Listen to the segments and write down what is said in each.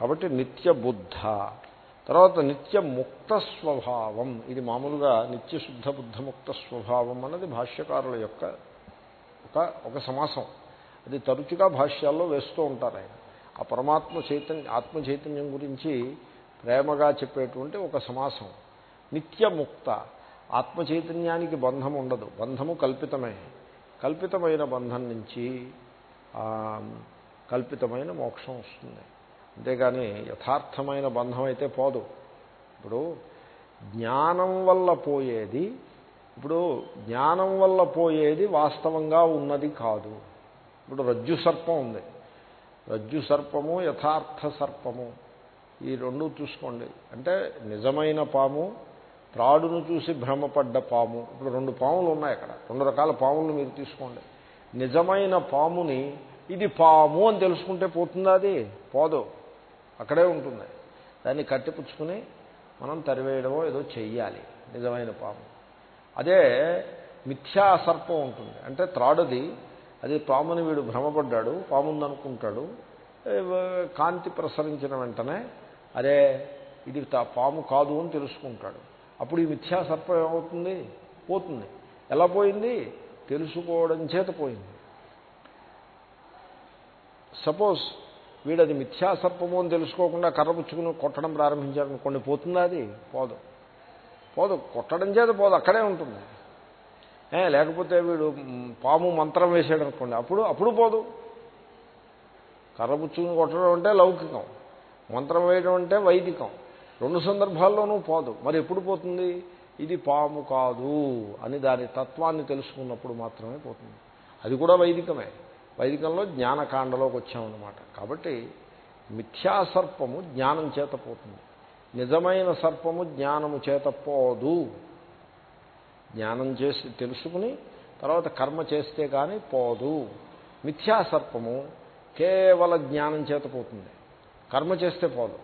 కాబట్టి నిత్య బుద్ధ. తర్వాత నిత్య ముక్త స్వభావం. ఇది మామూలుగా నిత్య శుద్ధ బుద్ధ ముక్త స్వభావం అన్నది భాష్యకారుల యొక్క ఒక ఒక సమాసం. అది తరచుగా భాష్యాల్లో వేస్తూ ఉంటారు ఆయన. ఆ పరమాత్మ చైతన్య ఆత్మ చైతన్యం గురించి ప్రేమగా చెప్పేటువంటి ఒక సమాసం. నిత్యముక్త ఆత్మ చైతన్యానికి బంధం ఉండదు. బంధము కల్పితమే. కల్పితమైన బంధం నుంచి కల్పితమైన మోక్షం వస్తుంది. అంతేగాని యథార్థమైన బంధం అయితే పోదు. ఇప్పుడు జ్ఞానం వల్ల పోయేది ఇప్పుడు జ్ఞానం వల్ల పోయేది వాస్తవంగా ఉన్నది కాదు. ఇప్పుడు రజ్జు సర్పం ఉంది. రజ్జు సర్పము యథార్థ సర్పము ఈ రెండు చూసుకోండి. అంటే నిజమైన పాము త్రాడును చూసి భ్రమపడ్డ పాము ఇప్పుడు రెండు పాములు ఉన్నాయి అక్కడ. రెండు రకాల పాములు మీరు తీసుకోండి. నిజమైన పాముని ఇది పాము అని తెలుసుకుంటే పోతుందా అది? పోదు. అక్కడే ఉంటుంది. దాన్ని కట్టిపుచ్చుకుని మనం తరివేయడమో ఏదో చెయ్యాలి. నిజమైన పాము. అదే మిథ్యా సర్పం ఉంటుంది. అంటే త్రాడుది అది పాముని వీడు భ్రమపడ్డాడు పాముందనుకుంటాడు కాంతి ప్రసరించిన వెంటనే అరే ఇది పాము కాదు అని తెలుసుకుంటాడు. అప్పుడు ఈ మిథ్యా సర్పం ఏమవుతుంది? పోతుంది. ఎలా పోయింది? తెలుసుకోవడం చేత పోయింది. సపోజ్ వీడది మిథ్యాసర్పము అని తెలుసుకోకుండా కర్రపుచ్చుకుని కొట్టడం ప్రారంభించారనుకోండి పోతుందా అది? పోదు. పోదు. కొట్టడం చేత పోదు. అక్కడే ఉంటుంది. లేకపోతే వీడు పాము మంత్రం వేసాడు అనుకోండి అప్పుడు అప్పుడు పోదు. కర్రపుచ్చుకుని కొట్టడం అంటే లౌకికం. మంత్రం వేయడం అంటే వైదికం. రెండు సందర్భాల్లోనూ పోదు. మరి ఎప్పుడు పోతుంది? ఇది పాము కాదు అని దాని తత్వాన్ని తెలుసుకున్నప్పుడు మాత్రమే పోతుంది. అది కూడా వైదికమే. వైదికంలో జ్ఞానకాండలోకి వచ్చామన్నమాట. కాబట్టి మిథ్యా సర్పము జ్ఞానం చేత పోతుంది. నిజమైన సర్పము జ్ఞానము చేత పోదు. జ్ఞానం చేసి తెలుసుకుని తర్వాత కర్మ చేస్తే కానీ పోదు. మిథ్యా సర్పము కేవల జ్ఞానం చేత పోతుంది. కర్మ చేస్తే పోదు.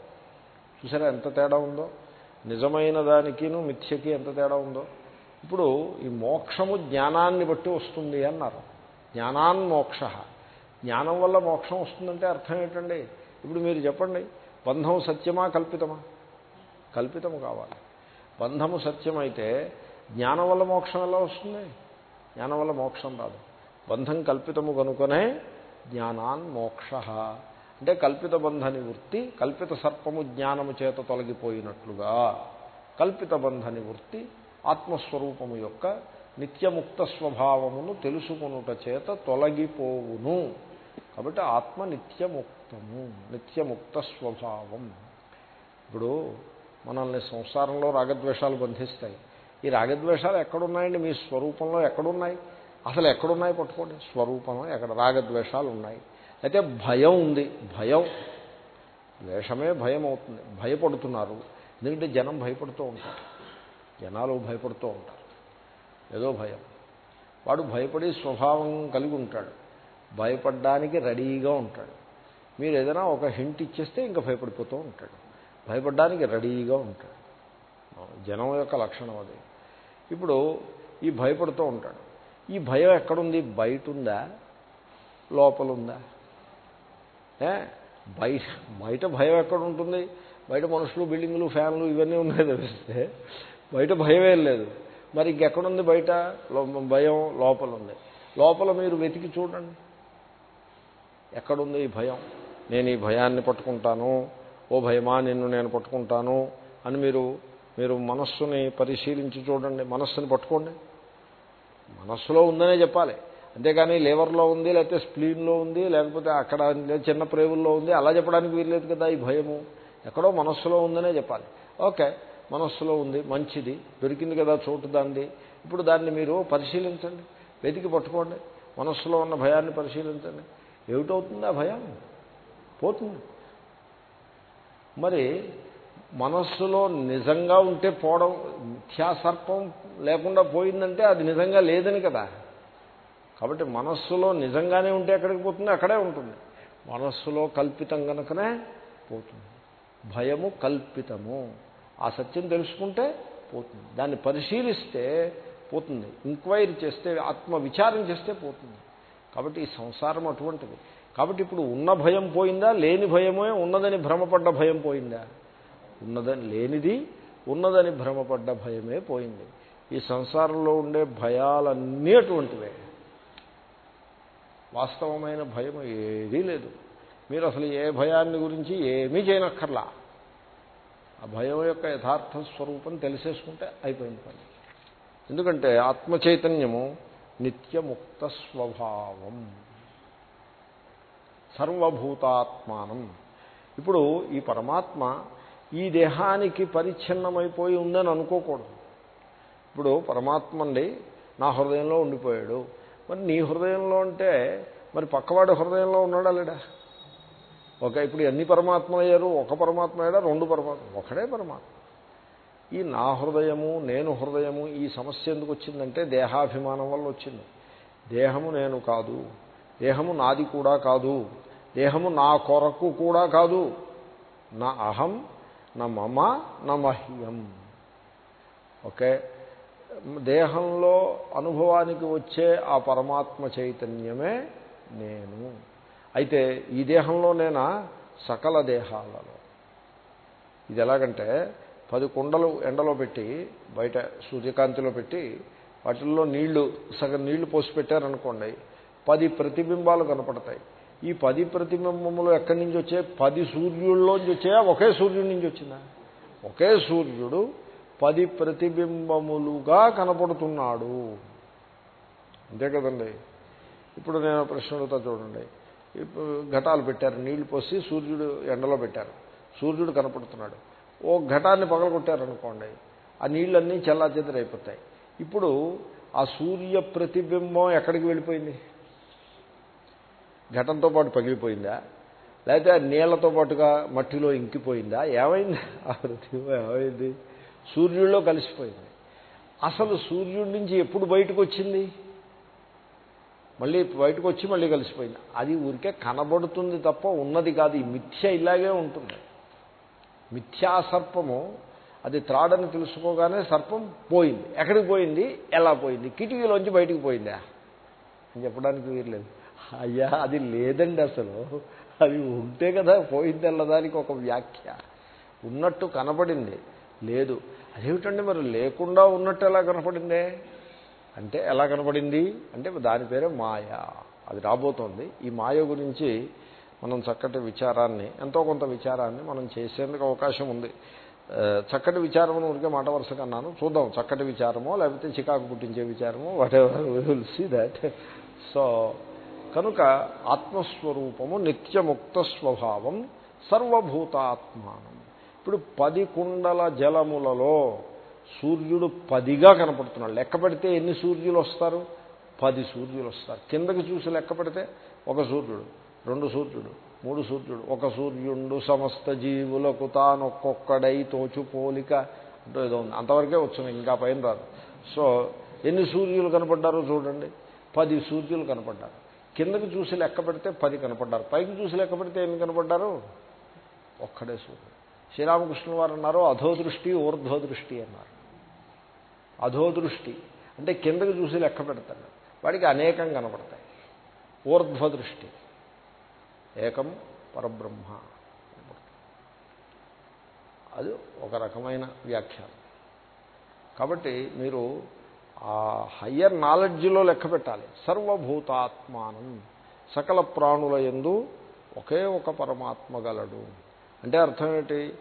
చూసారా ఎంత తేడా ఉందో? నిజమైన దానికిను మిథ్యకి ఎంత తేడా ఉందో? ఇప్పుడు ఈ మోక్షము జ్ఞానాన్ని బట్టి వస్తుంది అన్నారు. జ్ఞానాన్మోక్ష జ్ఞానం వల్ల మోక్షం వస్తుందంటే అర్థం ఏంటండి? ఇప్పుడు మీరు చెప్పండి బంధం సత్యమా కల్పితమా? కల్పితము కావాలి. బంధము సత్యమైతే జ్ఞానం వల్ల మోక్షం ఎలా వస్తుంది? జ్ఞానం వల్ల మోక్షం రాదు. బంధం కల్పితము కనుకనే జ్ఞానాన్ మోక్ష. అంటే కల్పిత బంధ నివృత్తి కల్పిత సర్పము జ్ఞానము చేత తొలగిపోయినట్లుగా కల్పిత బంధ నివృత్తి ఆత్మస్వరూపము యొక్క నిత్యముక్త స్వభావమును తెలుసుకునుట చేత తొలగిపోవును. కాబట్టి ఆత్మ నిత్యముక్తము నిత్యముక్త స్వభావం ఇప్పుడు మనల్ని సంసారంలో రాగద్వేషాలు బంధిస్తాయి. ఈ రాగద్వేషాలు ఎక్కడున్నాయండి? మీ స్వరూపంలో ఎక్కడున్నాయి? అసలు ఎక్కడున్నాయి పట్టుకోండి? స్వరూపంలో ఎక్కడ? రాగద్వేషాలు ఉన్నాయి. అయితే భయం ఉంది. భయం. ద్వేషమే భయం అవుతుంది భయపడుతున్నారు. ఎందుకంటే జనం భయపడుతూ ఉంటారు. జనాలు భయపడుతూ ఉంటారు. ఏదో భయం. వాడు భయపడే స్వభావం కలిగి ఉంటాడు. భయపడడానికి రెడీగా ఉంటాడు. మీరు ఏదైనా ఒక హింట్ ఇచ్చేస్తే ఇంకా భయపడిపోతూ ఉంటాడు. భయపడడానికి రెడీగా ఉంటాడు. జనం యొక్క లక్షణం అది. ఇప్పుడు ఈ భయపడుతూ ఉంటాడు. ఈ భయం ఎక్కడుంది? బయట ఉందా లోపల ఉందా బయట బయట భయం ఎక్కడ ఉంటుంది బయట మనుషులు బిల్డింగ్లు ఫ్యాన్లు ఇవన్నీ ఉన్నాయి తెలిస్తే బయట భయమే లేదు. మరి ఇంకెక్కడుంది బయట? భయం లోపల ఉంది లోపల మీరు వెతికి చూడండి. ఎక్కడుంది ఈ భయం? నేను ఈ భయాన్ని పట్టుకుంటాను. ఓ భయమా నిన్ను నేను పట్టుకుంటాను అని మీరు మీరు మనస్సుని పరిశీలించి చూడండి. మనస్సుని పట్టుకోండి. మనస్సులో ఉందనే చెప్పాలి. అంతేకాని లివర్లో ఉంది లేకపోతే స్ప్లీన్లో ఉంది లేకపోతే అక్కడ చిన్న ప్రేవుల్లో ఉంది అలా చెప్పడానికి వీల్లేదు కదా ఈ భయము. ఎక్కడో మనస్సులో ఉందనే చెప్పాలి. ఓకే. మనస్సులో ఉంది మంచిది దొరికింది కదా చోటు దాన్ని ఇప్పుడు దాన్ని మీరు పరిశీలించండి వెతికి పట్టుకోండి మనస్సులో ఉన్న భయాన్ని పరిశీలించండి. ఏమిటవుతుంది ఆ భయం? పోతుంది. మరి మనస్సులో నిజంగా ఉంటే పోవడం మిథ్యాసర్పం లేకుండా పోయిందంటే అది నిజంగా లేదని కదా. కాబట్టి మనస్సులో నిజంగానే ఉంటే ఎక్కడికి పోతుంది? అక్కడే ఉంటుంది. మనస్సులో కల్పితం కనుకనే పోతుంది. భయము కల్పితము. ఆ సత్యం తెలుసుకుంటే పోతుంది. దాన్ని పరిశీలిస్తే పోతుంది. ఇంక్వైరీ చేస్తే ఆత్మ విచారం చేస్తే పోతుంది. కాబట్టి ఈ సంసారం అటువంటిది. కాబట్టి ఇప్పుడు ఉన్న భయం పోయిందా? లేని భయమే ఉన్నదని భ్రమపడ్డ భయం పోయిందా? ఉన్నదని లేనిది ఉన్నదని భ్రమపడ్డ భయమే పోయింది. ఈ సంసారంలో ఉండే భయాలన్నీ అటువంటివే. వాస్తవమైన భయం ఏదీ లేదు. మీరు అసలు ఏ భయాన్ని గురించి ఏమీ చేయనక్కర్లా. ఆ భయం యొక్క యథార్థ స్వరూపం తెలిసేసుకుంటే అయిపోయింది పని. ఎందుకంటే ఆత్మచైతన్యము నిత్యముక్త స్వభావం. సర్వభూతాత్మానం. ఇప్పుడు ఈ పరమాత్మ ఈ దేహానికి పరిచ్ఛిన్నమైపోయి ఉందని అనుకోకూడదు. ఇప్పుడు పరమాత్మ అండి నా హృదయంలో ఉండిపోయాడు. మరి నీ హృదయంలో అంటే మరి పక్కవాడి హృదయంలో ఉన్నాడా లేడా? ఒక ఇప్పుడు ఎన్ని పరమాత్మ అయ్యారు? ఒక పరమాత్మ అయ్యారా రెండు పరమాత్మ ఒకడే పరమాత్మ. ఈ నా హృదయము నేను హృదయము ఈ సమస్య ఎందుకు వచ్చిందంటే దేహాభిమానం వల్ల వచ్చింది. దేహము నేను కాదు. దేహము నాది కూడా కాదు. దేహము నా కొరకు కూడా కాదు. నా అహం నా మమ నా మహ్యం. ఓకే? దేహంలో అనుభవానికి వచ్చే ఆ పరమాత్మ చైతన్యమే నేను. అయితే ఈ దేహంలోనేనా సకల దేహాలలో? ఇది ఎలాగంటే పది కుండలు ఎండలో పెట్టి బయట సూర్యకాంతిలో పెట్టి వాటిల్లో నీళ్ళు సగం నీళ్ళు పోసి పెట్టారనుకోండి పది ప్రతిబింబాలు కనపడతాయి. ఈ పది ప్రతిబింబములు ఎక్కడి నుంచి వచ్చాయి? పది సూర్యుల్లోంచి వచ్చాయా? ఒకే సూర్యుడి నుంచి వచ్చిందా? ఒకే సూర్యుడు పది ప్రతిబింబములుగా కనపడుతున్నాడు. అంతే కదండి? ఇప్పుడు నేను ప్రశ్న అడుగుతా చూడండి. ఘటాలు పెట్టారు నీళ్ళు పోసి సూర్యుడు ఎండలో పెట్టారు. సూర్యుడు కనపడుతున్నాడు. ఓ ఘటాన్ని పగలగొట్టారనుకోండి ఆ నీళ్ళన్నీ చల్లా ఇప్పుడు ఆ సూర్య ప్రతిబింబం ఎక్కడికి వెళ్ళిపోయింది? ఘటంతో పాటు పగిలిపోయిందా? లేకపోతే నీళ్ళతో పాటుగా మట్టిలో ఇంకిపోయిందా? ఏమైంది? ఆ ప్రతిబింబం ఏమైంది? సూర్యుడిలో కలిసిపోయింది. అసలు సూర్యుడి నుంచి ఎప్పుడు బయటకు వచ్చింది? మళ్ళీ బయటకు వచ్చి మళ్ళీ కలిసిపోయింది. అది ఊరికే కనబడుతుంది తప్ప ఉన్నది కాదు. ఈ మిథ్య ఇలాగే ఉంటుంది. మిథ్యాసర్పము అది త్రాడని తెలుసుకోగానే సర్పం పోయింది. ఎక్కడికి పోయింది? ఎలా పోయింది? కిటికీలోంచి బయటికి పోయిందా? అని చెప్పడానికి వీర్లేదు అయ్యా అది లేదండి అసలు. అది ఉంటే కదా పోయింది అన్నదానికి ఒక వ్యాఖ్య. ఉన్నట్టు కనపడింది లేదు. అదేమిటండి మరి? లేకుండా ఉన్నట్టు ఎలా కనపడిందే? అంటే ఎలా కనపడింది అంటే దాని పేరే మాయ. అది రాబోతోంది. ఈ మాయ గురించి మనం చక్కటి విచారాన్ని ఎంతో కొంత విచారాన్ని మనం చేసేందుకు అవకాశం ఉంది. చక్కటి విచారము ఊరికే మాట వరుసగా అన్నాను. చూద్దాం చక్కటి విచారమో లేకపోతే చికాకు పుట్టించే విచారమో whatever will see that so కనుక ఆత్మస్వరూపము నిత్యముక్త స్వభావం సర్వభూతాత్మానం. ఇప్పుడు పది కుండల జలములలో సూర్యుడు పదిగా కనపడుతున్నాడు. లెక్క పెడితే ఎన్ని సూర్యులు వస్తారు? పది సూర్యులు వస్తారు. కిందకి చూసి లెక్క పెడితే ఒక సూర్యుడు రెండు సూర్యుడు మూడు సూర్యుడు. ఒక సూర్యుడు సమస్త జీవులకు తానొక్కొక్కడై తోచు పోలిక అంటూ ఏదో ఉంది. అంతవరకే వచ్చింది ఇంకా పైన రాదు. సో ఎన్ని సూర్యులు కనపడ్డారో చూడండి. పది సూర్యులు కనపడ్డారు. కిందకి చూసి లెక్క పెడితే పది కనపడ్డారు. పైకి చూసి లెక్క పెడితే ఎన్ని కనపడ్డారు? ఒక్కడే సూర్యుడు. శ్రీరామకృష్ణుల వారు అన్నారు అధోదృష్టి ఊర్ధ్వదృష్టి అన్నారు. అధోదృష్టి. అంటే కిందకి చూసి లెక్క పెడతాడు. వాడికి అనేకం కనపడతాయి. ఊర్ధ్వదృష్టి. ఏకం పరబ్రహ్మ అది ఒక రకమైన వ్యాఖ్యానం. కాబట్టి మీరు ఆ హయ్యర్ నాలెడ్జ్లో లెక్క పెట్టాలి. సర్వభూతాత్మానం సకల ప్రాణుల ఎందు ఒకే ఒక పరమాత్మ గలడు. అంటే అర్థం ఏంటి?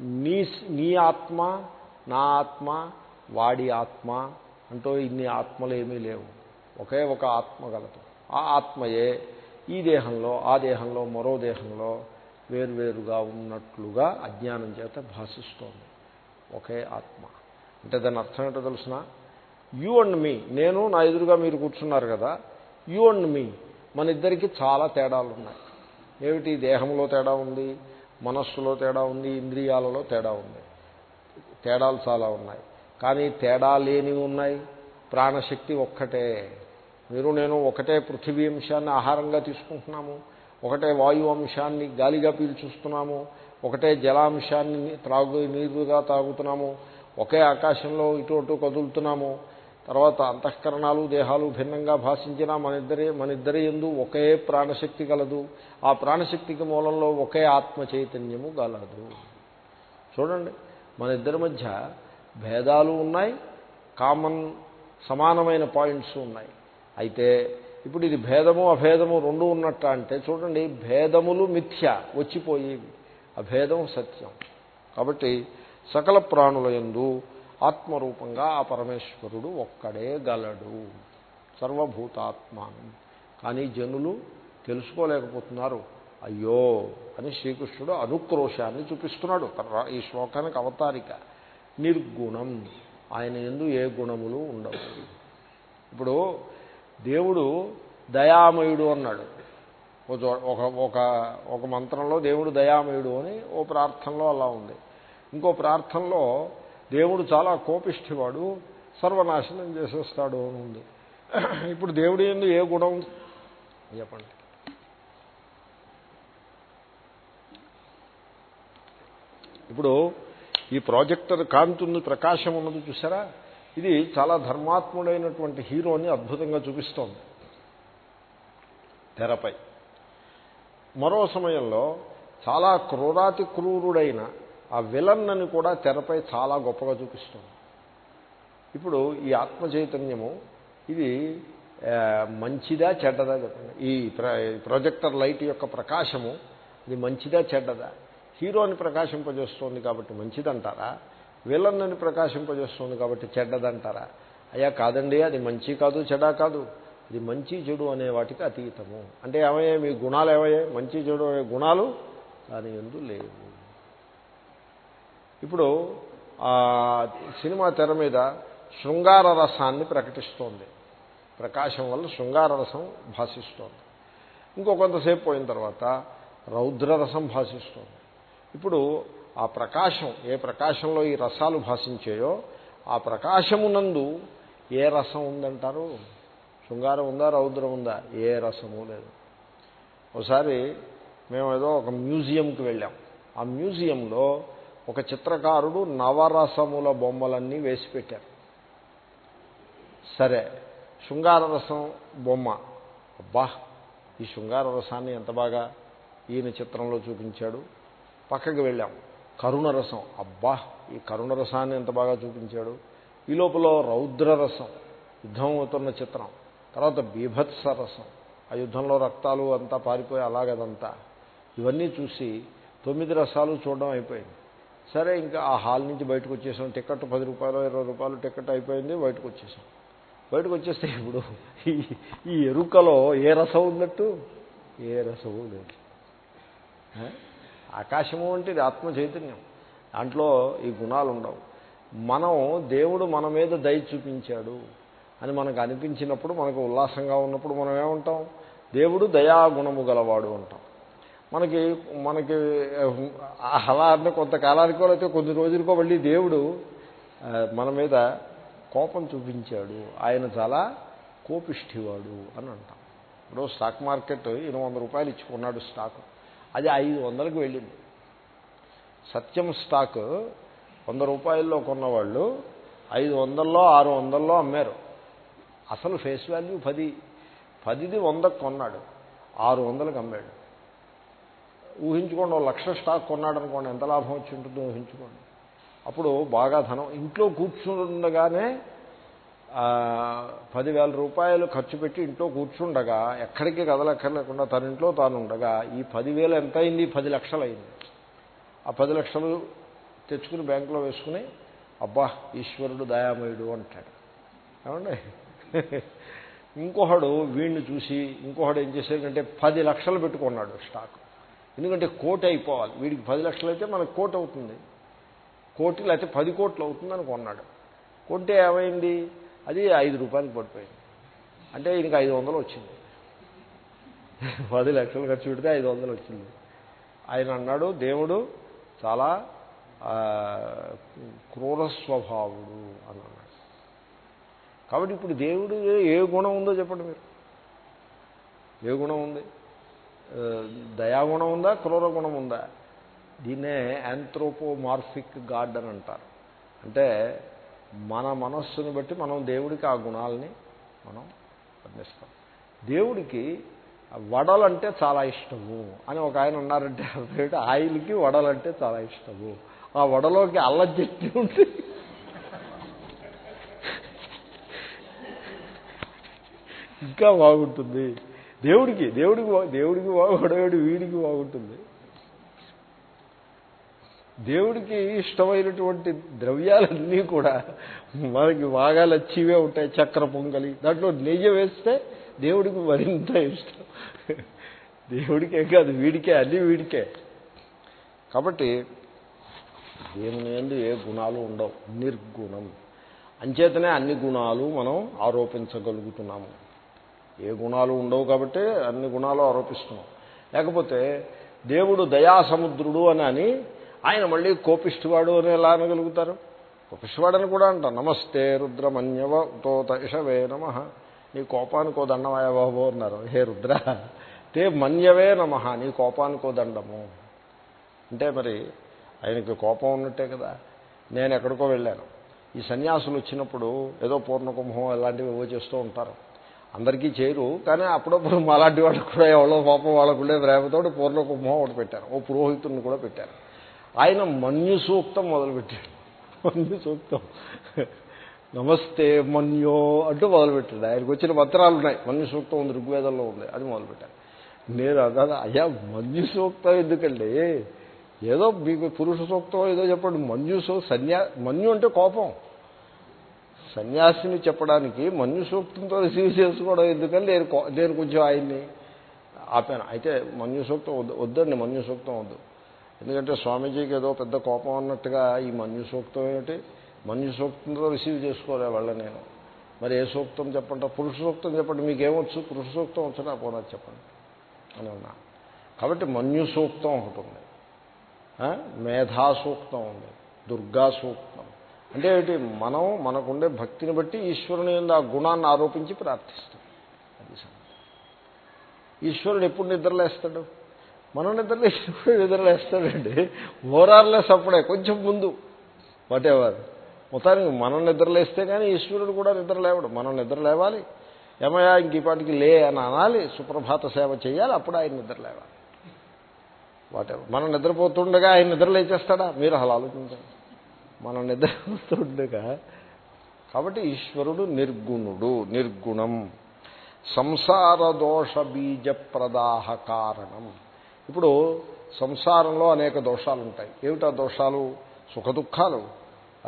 నీ నీ ఆత్మ నా ఆత్మ వాడి ఆత్మ అంటూ ఇన్ని ఆత్మలు ఏమీ లేవు. ఒకే ఒక ఆత్మ గలదు. ఆ ఆత్మయే ఈ దేహంలో ఆ దేహంలో మరో దేహంలో వేరువేరుగా ఉన్నట్లుగా అజ్ఞానం చేత భాషిస్తోంది. ఒకే ఆత్మ. అంటే దాని అర్థం ఏంటో తెలుసిన? You and me. నేను నా ఎదురుగా మీరు కూర్చున్నారు కదా యూ అండ్ మీ. మన ఇద్దరికి చాలా తేడాలు ఉన్నాయి. ఏమిటి? దేహంలో తేడా ఉంది మనస్సులో తేడా ఉంది ఇంద్రియాలలో తేడా ఉంది. తేడాలు చాలా ఉన్నాయి. కానీ తేడా లేనివి ఉన్నాయి. ప్రాణశక్తి ఒక్కటే. మీరు నేను ఒకటే పృథివీ అంశాన్ని ఆహారంగా తీసుకుంటున్నాము. ఒకటే వాయు అంశాన్ని గాలిగా పీల్చుస్తున్నాము. ఒకటే జలాంశాన్ని త్రాగు నీరుగా తాగుతున్నాము. ఒకే ఆకాశంలో ఇటు అటు కదులుతున్నాము. తర్వాత అంతఃకరణాలు దేహాలు భిన్నంగా భాషించినా మన మనిద్దరి మన ఎందు ఒకే ప్రాణశక్తి కలదు. ఆ ప్రాణశక్తికి మూలంలో ఒకే ఆత్మ చైతన్యము గలదు. చూడండి మన ఇద్దరి మధ్య భేదాలు ఉన్నాయి కామన్ సమానమైన పాయింట్స్ ఉన్నాయి. అయితే ఇప్పుడు ఇది భేదము అభేదము రెండు ఉన్నట్ట అంటే చూడండి భేదములు మిథ్య వచ్చిపోయేవి అభేదం సత్యం. కాబట్టి సకల ప్రాణుల యందు ఆత్మరూపంగా ఆ పరమేశ్వరుడు ఒక్కడే గలడు సర్వభూతాత్మానం. కానీ జనులు తెలుసుకోలేకపోతున్నారు అయ్యో అని శ్రీకృష్ణుడు అనుక్రోశాన్ని చూపిస్తున్నాడు ఈ శ్లోకానికి అవతారిక. నిర్గుణం. ఆయన ఎందు ఏ గుణములు ఉండవు. ఇప్పుడు దేవుడు దయామయుడు అన్నాడు. ఒక ఒక ఒక మంత్రంలో దేవుడు దయామయుడు అని ఓ ప్రార్థనలో అలా ఉంది. ఇంకో ప్రార్థనలో దేవుడు చాలా కోపిష్ఠివాడు సర్వనాశనం చేసేస్తాడు అని ఉంది. ఇప్పుడు దేవుడి ఎందు ఏ గుణం? చెప్పండి. ఇప్పుడు ఈ ప్రాజెక్టర్ కాంతి ఉంది ప్రకాశం ఉన్నది చూసారా ఇది చాలా ధర్మాత్ముడైనటువంటి హీరోని అద్భుతంగా చూపిస్తోంది. తెరపై. మరో సమయంలో చాలా క్రూరాతి క్రూరుడైన ఆ విలన్ అని కూడా తెరపై చాలా గొప్పగా చూపిస్తుంది. ఇప్పుడు ఈ ఆత్మ చైతన్యము ఇది మంచిదా చెడ్డదా చెప్పండి. ఈ ప్రాజెక్టర్ లైట్ యొక్క ప్రకాశము ఇది మంచిదా చెడ్డదా? హీరోని ప్రకాశింపజేస్తోంది కాబట్టి మంచిదంటారా? విలన్నని ప్రకాశింపజేస్తోంది కాబట్టి చెడ్డదంటారా? అయ్యా కాదండి అది మంచి కాదు చెడ కాదు. ఇది మంచి చెడు అనే వాటికి అతీతము. అంటే ఏమయ్యాయి మీ గుణాలు ఏమయ్యాయి? మంచి చెడు అనే గుణాలు దాని ఎందు లేవు. ఇప్పుడు సినిమా తెర మీద శృంగార రసాన్ని ప్రకటిస్తోంది. ప్రకాశం వల్ల శృంగార రసం భాషిస్తోంది ఇంకో కొంతసేపు పోయిన తర్వాత రౌద్రరసం భాషిస్తోంది ఇప్పుడు ఆ ప్రకాశం ఏ ప్రకాశంలో ఈ రసాలు భాషించాయో ఆ ప్రకాశమునందు ఏ రసం ఉందంటారు? శృంగారం ఉందా రౌద్రం ఉందా? ఏ రసము లేదు. ఒకసారి మేము ఏదో ఒక మ్యూజియంకి వెళ్ళాం. ఆ మ్యూజియంలో ఒక చిత్రకారుడు నవరసముల బొమ్మలన్నీ వేసి పెట్టారు. సరే శృంగార రసం బొమ్మ. అబ్బా ఈ శృంగార రసాన్ని ఎంత బాగా ఈయన చిత్రంలో చూపించాడు. పక్కకి వెళ్ళాం. కరుణరసం. అబ్బా ఈ కరుణరసాన్ని ఎంత బాగా చూపించాడు. ఈ లోపల రౌద్రరసం యుద్ధం అవుతున్న చిత్రం. తర్వాత బీభత్స రసం ఆ యుద్ధంలో రక్తాలు అంతా పారిపోయి అలాగదంతా ఇవన్నీ చూసి తొమ్మిది రసాలు చూడడం అయిపోయింది. సరే ఇంకా ఆ హాల్ నుంచి బయటకు వచ్చేసాం. టికెట్ పది రూపాయలు ఇరవై రూపాయలు టికెట్ అయిపోయింది బయటకు వచ్చేసాం. బయటకు వచ్చేస్తే ఇప్పుడు ఈ ఎరుకలో ఏ రసం ఉన్నట్టు? ఏ రసము లేదు. ఆకాశము అంటే ఆత్మ చైతన్యం. దాంట్లో ఈ గుణాలు ఉండవు. మనం దేవుడు మన మీద దయ చూపించాడు అని మనకు అనిపించినప్పుడు మనకు ఉల్లాసంగా ఉన్నప్పుడు మనం ఏమంటాం? దేవుడు దయాగుణము గలవాడు అంటాం. మనకి మనకి అలా కొంతకాలానికో లేకపోతే కొన్ని రోజులకో మళ్ళీ దేవుడు మన మీద కోపం చూపించాడు. ఆయన చాలా కోపిష్ఠివాడు అని అంటాం. ఇప్పుడు స్టాక్ మార్కెట్ ఎనిమిది వంద రూపాయలు ఇచ్చుకున్నాడు స్టాక్. అది ఐదు వందలకు వెళ్ళింది. సత్యం స్టాక్ వంద రూపాయల్లో కొన్నవాళ్ళు ఐదు వందల్లో ఆరు వందల్లో అమ్మారు. అసలు ఫేస్ వాల్యూ పది పదిది వందకు కొన్నాడు ఆరు వందలకు అమ్మాడు. ఊహించుకోండి ఒక లక్ష స్టాక్ కొన్నాడు అనుకోండి ఎంత లాభం వచ్చి ఉంటుందో ఊహించుకోండి. అప్పుడు బాగా ధనం ఇంట్లో కూర్చుండగానే పదివేల రూపాయలు ఖర్చు పెట్టి ఇంట్లో కూర్చుండగా ఎక్కడికి కదలక్కర్లేకుండా తన ఇంట్లో తాను ఉండగా ఈ పదివేలు ఎంత అయింది పది లక్షలు అయింది ఆ పది లక్షలు తెచ్చుకుని బ్యాంకులో వేసుకుని అబ్బా ఈశ్వరుడు దయామయుడు అంటాడు. ఏమండి? ఇంకొకడు వీడిని చూసి ఇంకొకడు ఏం చేశాడంటే పది లక్షలు పెట్టుకున్నాడు స్టాక్. ఎందుకంటే కోటి అయిపోవాలి. వీడికి పది లక్షలు అయితే మనకు కోటి అవుతుంది. కోటి లేకపోతే పది కోట్లు అవుతుందని కొన్నాడు. కొంటే ఏమైంది? అది ఐదు రూపాయలకు పడిపోయింది. అంటే ఈయనకి ఐదు వందలు వచ్చింది. పది లక్షలు ఖర్చు పెడితే ఐదు వందలు వచ్చింది. ఆయన అన్నాడు దేవుడు చాలా క్రూర స్వభావుడు అని అన్నాడు. కాబట్టి ఇప్పుడు దేవుడు ఏ గుణం ఉందో చెప్పండి మీరు. ఏ గుణం ఉంది? దయాగుణం ఉందా క్రూర గుణం ఉందా? దీన్నే యాంథ్రోపోమార్ఫిక్ గార్డెన్ అంటారు. అంటే మన మనస్సును బట్టి మనం దేవుడికి ఆ గుణాలని మనం వర్ణిస్తాం దేవుడికి వడలంటే చాలా ఇష్టము అని ఒక ఆయన ఉన్నారంటే అర్థం ఆయిల్కి వడలంటే చాలా ఇష్టము. ఆ వడలోకి అల్లం చట్నీ ఉంటే ఇంకా బాగుంటుంది. దేవుడికి దేవుడికి దేవుడికి బాగుపడేవాడు వీడికి బాగుంటుంది. దేవుడికి ఇష్టమైనటువంటి ద్రవ్యాలన్నీ కూడా మనకి బాగా లచ్చివే ఉంటాయి చక్ర పొంగలి. దాంట్లో నెయ్యి వేస్తే దేవుడికి మరింత ఇష్టం. దేవుడికే కాదు వీడికే అన్ని వీడికే. కాబట్టి దేవుని ఎందు ఏ గుణాలు ఉండవు? నిర్గుణం. అంచేతనే అన్ని గుణాలు మనం ఆరోపించగలుగుతున్నాము. ఏ గుణాలు ఉండవు కాబట్టి అన్ని గుణాలు ఆరోపిస్తున్నాం. లేకపోతే దేవుడు దయాసముద్రుడు అని అని ఆయన మళ్ళీ కోపిష్టివాడు అని ఎలా అనగలుగుతారు? కోపిష్టివాడని కూడా అంట. నమస్తే రుద్రమన్యవ తోత ఇషవే నమ. నీ కోపానికో దండమాయ బాబు అన్నారు. హే రుద్ర తే మన్యవే నమ నీ కోపానికో దండము. అంటే మరి ఆయనకి కోపం ఉన్నట్టే కదా. నేను ఎక్కడికో వెళ్ళాను. ఈ సన్యాసులు వచ్చినప్పుడు ఏదో పూర్ణకుంభం ఇలాంటివి ఏవో చేస్తూ ఉంటారు. అందరికీ చేయరు కానీ అప్పుడప్పుడు అలాంటి వాళ్ళకు కూడా ఎవరో పాపం వాళ్ళకుండే ప్రేమతోటి పూర్ణకుంభం ఒకటి పెట్టారు. ఓ పురోహితుడిని కూడా పెట్టారు. ఆయన మన్యు సూక్తం మొదలుపెట్టాడు. మన్యు సూక్తం. నమస్తే మన్యో అంటూ మొదలుపెట్టాడు. ఆయనకు వచ్చిన పత్రాలు ఉన్నాయి. మన్యు సూక్తం ఉంది ఋగ్వేదంలో ఉంది అది మొదలుపెట్టాను నేను అదా అయ్యా మన్యు సూక్తం ఎందుకండి? ఏదో మీకు పురుష సూక్తం ఏదో చెప్పండి. మన్యు సన్యా మన్యు అంటే కోపం. సన్యాసిని చెప్పడానికి మన్యు సూక్తంతో రిసీవ్ చేసుకోవడం ఎందుకని నేను నేను కొంచెం ఆయన్ని ఆపాను. అయితే మన్యు సూక్తం వద్దు వద్దండి మన్యు సూక్తం వద్దు. ఎందుకంటే స్వామీజీకి ఏదో పెద్ద కోపం అన్నట్టుగా ఈ మన్యు సూక్తం ఏమిటి? మన్యు సూక్తంతో రిసీవ్ చేసుకోలే వాళ్ళ నేను. మరి ఏ సూక్తం చెప్పండి పురుష సూక్తం చెప్పండి. మీకేమొచ్చు? పురుష సూక్తం నా పోనా చెప్పండి. అని అన్నా. కాబట్టి మన్యు సూక్తం ఒకటి ఉంది. మేధా సూక్తం ఉంది. దుర్గా సూక్తం అంటే ఏమిటి? మనం మనకుండే భక్తిని బట్టి ఈశ్వరుని ఆ గుణాన్ని ఆరోపించి ప్రార్థిస్తాం అది ఈశ్వరుడు ఎప్పుడు నిద్రలేస్తాడు? మనం నిద్రలేసినప్పుడు నిద్రలేస్తాడండి ఓరార్లెస్ అప్పుడే కొంచెం ముందు. వాటెవర్ మొత్తానికి మనం నిద్రలేస్తే కానీ ఈశ్వరుడు కూడా నిద్రలేవడు మనం నిద్రలేవాలి ఏమయ్యా ఇంక లే అని అనాలి. సుప్రభాత సేవ చేయాలి. అప్పుడు ఆయన నిద్రలేవాలి వాటెవర్ మనం నిద్రపోతుండగా ఆయన నిద్రలేచేస్తాడా మీరు అలా ఆలోచించండి. మనం నిద్రపోతుండగా కాబట్టి ఈశ్వరుడు నిర్గుణుడు నిర్గుణం. సంసార దోష బీజ ప్రదాహ కారణం. ఇప్పుడు సంసారంలో అనేక దోషాలు ఉంటాయి ఏమిటా దోషాలు? సుఖదుఖాలు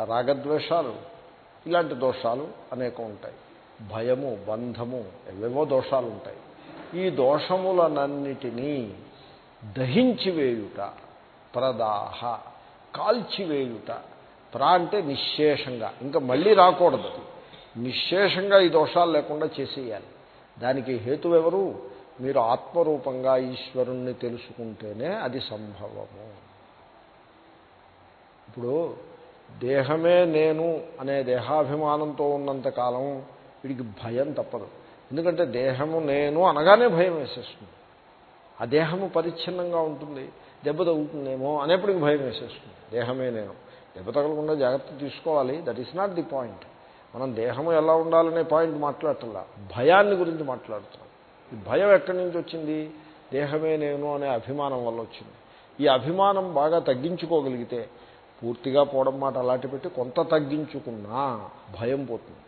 రాగద్వేషాలు ఇలాంటి దోషాలు అనేకం ఉంటాయి భయము బంధము ఎవేవో దోషాలు ఉంటాయి ఈ దోషములనన్నిటినీ దహించివేయుట ప్రదాహ కాల్చివేయుట ప్రా అంటే నిశ్శేషంగా ఇంకా మళ్ళీ రాకూడదు. నిశ్శేషంగా ఈ దోషాలు లేకుండా చేసేయాలి. దానికి హేతువెవరు? మీరు ఆత్మరూపంగా ఈశ్వరుణ్ణి తెలుసుకుంటేనే అది సంభవము. ఇప్పుడు దేహమే నేను అనే దేహాభిమానంతో ఉన్నంతకాలం వీడికి భయం తప్పదు. ఎందుకంటే దేహము నేను అనగానే భయం వేసేస్తుంది. ఆ దేహము పరిచ్ఛిన్నంగా ఉంటుంది. దెబ్బ తగులుతుందేమో అనేప్పటికి భయం వేసేస్తుంది. దేహమే నేను. దెబ్బ తగలకుండా జాగ్రత్త తీసుకోవాలి. That is not the point మనం దేహము ఎలా ఉండాలనే పాయింట్ మాట్లాడటంలా. భయాన్ని గురించి మాట్లాడుతున్నాం. ఈ భయం ఎక్కడి నుంచి వచ్చింది? దేహమే నేను అనే అభిమానం వల్ల వచ్చింది. ఈ అభిమానం బాగా తగ్గించుకోగలిగితే పూర్తిగా పోవడం మాట అలాంటి పెట్టి కొంత తగ్గించుకున్నా భయం పోతుంది.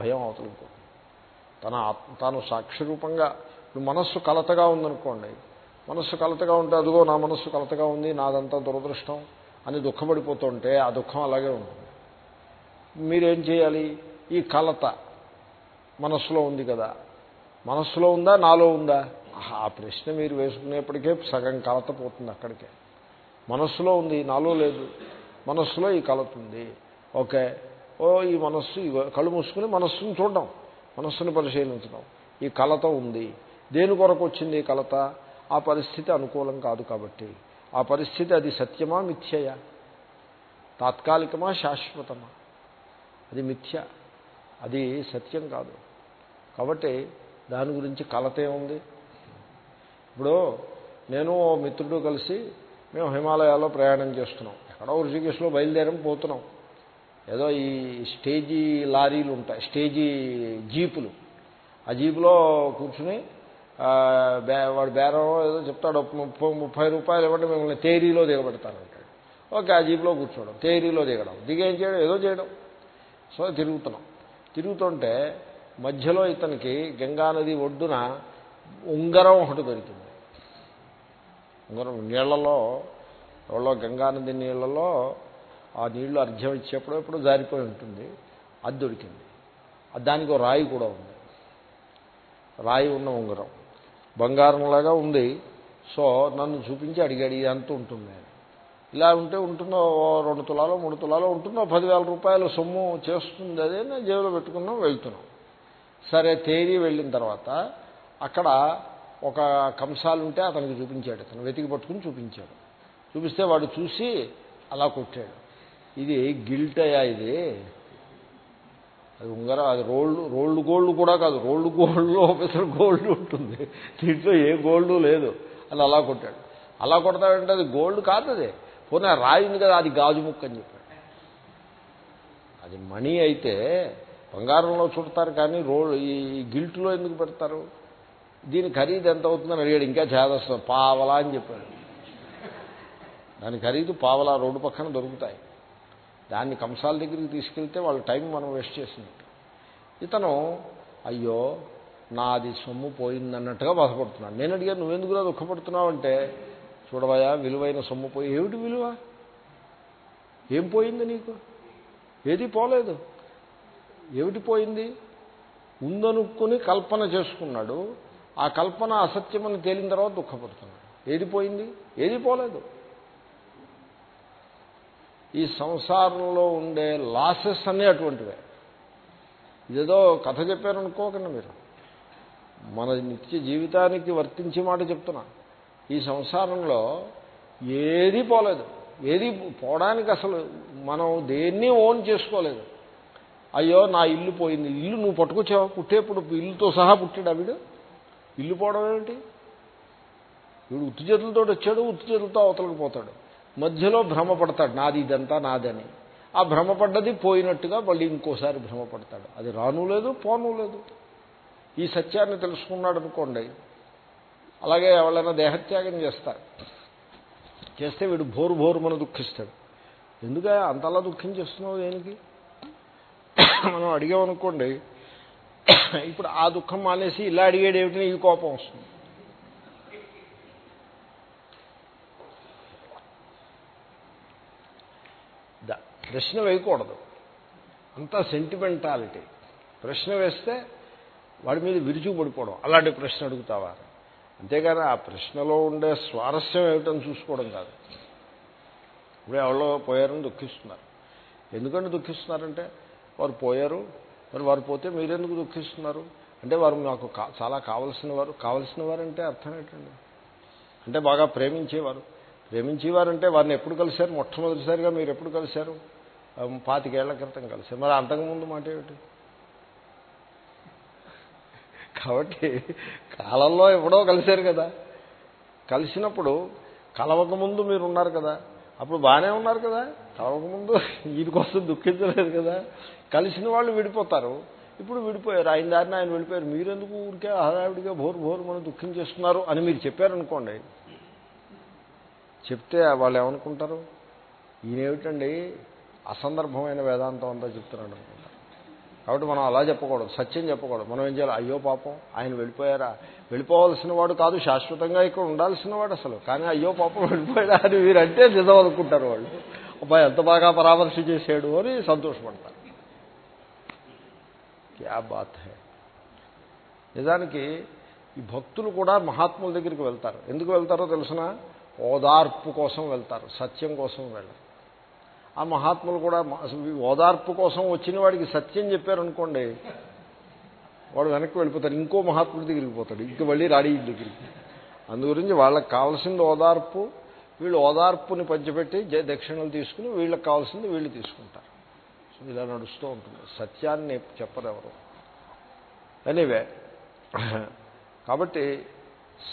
భయం అవతలికి పోతుంది. తన తాను సాక్షిరూపంగా ఇప్పుడు మనస్సు కలతగా ఉందనుకోండి. మనస్సు కలతగా ఉంటే అదిగో నా మనస్సు కలతగా ఉంది నాదంతా దురదృష్టం అని దుఃఖపడిపోతుంటే ఆ దుఃఖం అలాగే ఉంటుంది. మీరేం చేయాలి? ఈ కలత మనస్సులో ఉంది కదా మనస్సులో ఉందా? నాలో ఉందా? ఆ ప్రశ్న మీరు వేసుకునేప్పటికే సగం కలత పోతుంది అక్కడికే. మనస్సులో ఉంది నాలో లేదు. మనస్సులో ఈ కలత ఉంది. ఓకే. ఓ ఈ మనస్సు కళ్ళు మూసుకుని మనస్సును చూడడం. మనస్సును పరిశీలించడం. ఈ కలత ఉంది. దేని కొరకు వచ్చింది ఈ కలత? ఆ పరిస్థితి అనుకూలం కాదు కాబట్టి. ఆ పరిస్థితి అది సత్యమా మిథ్యయా? తాత్కాలికమా శాశ్వతమా? అది మిథ్య. అది సత్యం కాదు. కాబట్టి దాని గురించి కలతే ఉంది. ఇప్పుడు నేను ఓ మిత్రుడు కలిసి మేము హిమాలయాల్లో ప్రయాణం చేస్తున్నాం. ఎక్కడో ఋషికేశ్లో బయలుదేరం పోతున్నాం. ఏదో ఈ స్టేజీ లారీలు ఉంటాయి స్టేజీ జీపులు. ఆ జీపులో కూర్చుని వాడు బేరం ఏదో చెప్తాడు ముప్పై ముప్పై రూపాయలు ఇవ్వండి మిమ్మల్ని తేరీలో దిగబెడతానంటాడు ఓకే ఆ జీపులో కూర్చోవడం తేరీలో దిగడం. దిగేం చేయడం? ఏదో చేయడం. సో తిరుగుతున్నాం. తిరుగుతుంటే మధ్యలో ఇతనికి గంగానది ఒడ్డున ఉంగరం ఒకటి దొరికింది. ఉంగరం నీళ్ళలో ఎవరో గంగానది నీళ్ళలో ఆ నీళ్ళు అర్ఘ్యం ఇచ్చేప్పుడు ఎప్పుడు జారిపోయి ఉంటుంది. అది దొరికింది. దానికి రాయి కూడా ఉంది. రాయి ఉన్న ఉంగరం. బంగారంలాగా ఉంది. సో నన్ను చూపించి అడిగాడు అంతా ఉంటుంది? ఇలా ఉంటే ఉంటుందో రెండు తులాలో మూడు తులాలో ఉంటుందో పదివేల రూపాయల సొమ్ము చేస్తుంది అదే నేను జేబులో పెట్టుకున్నాం వెళ్తున్నాం. సరే తేరీ వెళ్ళిన తర్వాత అక్కడ ఒక కంసాలు ఉంటే అతనికి చూపించాడు. అతను వెతికి పట్టుకుని చూపించాడు. చూపిస్తే వాడు చూసి అలా కొట్టాడు. ఇది గిల్ట్ అయ్యా ఇది. అది ఉంగరం అది రోళ్ళు రోల్డ్ గోల్డ్ కూడా కాదు రోల్డ్ గోల్డ్లో పెసరు గోల్డ్ ఉంటుంది. దీంట్లో ఏ గోల్డ్ లేదు. అని అలా కొట్టాడు. అలా కొడతాడంటే అది గోల్డ్ కాదు అది. పోనీ రాయింది కదా అది గాజు ముక్క అని చెప్పాడు. అది మనీ అయితే బంగారంలో చుడతారు కానీ రోడ్ ఈ గిల్ట్లో ఎందుకు పెడతారు? దీని ఖరీదు ఎంత అవుతుందని అడిగాడు. ఇంకా చేదస్తుంది పావలా అని చెప్పాడు. దాని ఖరీదు పావలా రోడ్డు పక్కన దొరుకుతాయి. దాన్ని కంసాల దగ్గరికి తీసుకెళ్తే వాళ్ళ టైం మనం వేస్ట్ చేసినట్టు. ఇతను అయ్యో నాది సొమ్ము పోయిందన్నట్టుగా బాధపడుతున్నాడు. నేను అడిగాను నువ్వెందుకులా దుఃఖపడుతున్నావు అంటే చూడవయా విలువైన సొమ్ము పోయి ఏమిటి విలువ? ఏం పోయింది నీకు? ఏది పోలేదు. ఏమిటి పోయింది? ఉందనుకుని కల్పన చేసుకున్నాడు. ఆ కల్పన అసత్యమని తేలిన తర్వాత దుఃఖపడుతున్నాడు. ఏది పోయింది? ఏది పోలేదు. ఈ సంసారంలో ఉండే లాసెస్ అన్నీ అటువంటివే. ఇదేదో కథ చెప్పారనుకోకండి మీరు. మన నిత్య జీవితానికి వర్తించే మాట చెప్తున్నా. ఈ సంసారంలో ఏది పోలేదు. ఏది పోవడానికి అసలు మనం దేన్ని ఓన్ చేసుకోలేదు. అయ్యో నా ఇల్లు పోయింది. ఇల్లు నువ్వు పట్టుకొచ్చావు? పుట్టేప్పుడు ఇల్లుతో సహా పుట్టాడు వీడు? ఇల్లు పోవడం ఏమిటి? వీడు ఉత్తి చేతులతో వచ్చాడు ఉత్తి చేతులతో అవతలకు పోతాడు. మధ్యలో భ్రమపడతాడు. నాది ఇదంతా నాదని. ఆ భ్రమపడ్డది పోయినట్టుగా మళ్ళీ ఇంకోసారి భ్రమపడతాడు. అది రాను లేదు పోను లేదు. ఈ సత్యాన్ని తెలుసుకున్నాడు అనుకోండి. అలాగే ఎవరైనా దేహత్యాగం చేస్తారు. చేస్తే వీడు భోరు భోరు మన దుఃఖిస్తాడు. ఎందుక అంతలా దుఃఖించేస్తున్నావు దేనికి? మనం అడిగామనుకోండి ఇప్పుడు ఆ దుఃఖం మానేసి ఇలా అడిగాడు ఏమిటి ఈ కోపం వస్తుంది? ప్రశ్న వేయకూడదు. అంతా సెంటిమెంటాలిటీ ప్రశ్న వేస్తే వాడి మీద విరుచుపడిపోవడం అలాంటి ప్రశ్న అడుగుతావా? అంతేగాని ఆ ప్రశ్నలో ఉండే స్వారస్యం ఏమిటని చూసుకోవడం కాదు. ఇప్పుడు ఎవరో పోయారని దుఃఖిస్తున్నారు. ఎందుకంటే దుఃఖిస్తున్నారంటే వారు పోయారు. మరి వారు పోతే మీరెందుకు దుఃఖిస్తున్నారు? అంటే వారు మాకు చాలా కావలసిన వారు కావలసిన వారంటే అర్థం ఏంటండి? అంటే బాగా ప్రేమించేవారు. ప్రేమించేవారంటే వారిని ఎప్పుడు కలిశారు? మొట్టమొదటిసారిగా మీరు ఎప్పుడు కలిశారు? పాతికేళ్ళ క్రితం కలిశారు. మరి అంతకుముందు మాట ఏమిటి? కాబట్టి కాలంలో ఎప్పుడో కలిశారు కదా. కలిసినప్పుడు కలవకముందు మీరు ఉన్నారు కదా. అప్పుడు బాగానే ఉన్నారు కదా. కలవకముందు కోసం దుఃఖించలేదు కదా. కలిసిన వాళ్ళు విడిపోతారు. ఇప్పుడు విడిపోయారు. ఆయన దారిని ఆయన వెళ్ళిపోయారు. మీరెందుకు ఊరికే హడావిడిగా భోరు భోరు మనం దుఃఖించేస్తున్నారు అని మీరు చెప్పారనుకోండి. చెప్తే వాళ్ళు ఏమనుకుంటారు? ఈయనేమిటండి? అసందర్భమైన వేదాంతం అంతా చెప్తున్నాడు అనుకుంటారు కాబట్టి మనం అలా చెప్పకూడదు సత్యం చెప్పకూడదు. మనం ఏం చేయాలి? అయ్యో పాపం ఆయన వెళ్ళిపోయారా? వెళ్ళిపోవాల్సిన వాడు కాదు శాశ్వతంగా ఇక్కడ ఉండాల్సిన వాడు అసలు. కానీ అయ్యో పాపం వెళ్ళిపోయాడా అని వీరంటే నిజం అనుకుంటారు వాళ్ళు. అబ్బాయి ఎంత బాగా పరామర్శ చేశాడు అని సంతోషపడతారు. క్యా బాత్ హే. నిజానికి ఈ భక్తులు కూడా మహాత్ముల దగ్గరికి వెళ్తారు. ఎందుకు వెళ్తారో తెలిసిన? ఓదార్పు కోసం వెళ్తారు సత్యం కోసం వెళ్ళరు. ఆ మహాత్ములు కూడా ఓదార్పు కోసం వచ్చిన వాడికి సత్యం చెప్పారనుకోండి వాడు వెనక్కి వెళ్ళిపోతాడు ఇంకో మహాత్ముడి దగ్గరికి పోతాడు ఇంక మళ్ళీ రాడి దగ్గరికి. అందు గురించి వాళ్ళకి కావాల్సింది ఓదార్పు వీళ్ళు ఓదార్పుని పంచిపెట్టి దక్షిణలు తీసుకుని వీళ్ళకి కావాల్సింది వీళ్ళు తీసుకుంటారు. సో ఇలా నడుస్తూ ఉంటుంది. సత్యాన్ని చెప్పరెవరు? ఎనీవే కాబట్టి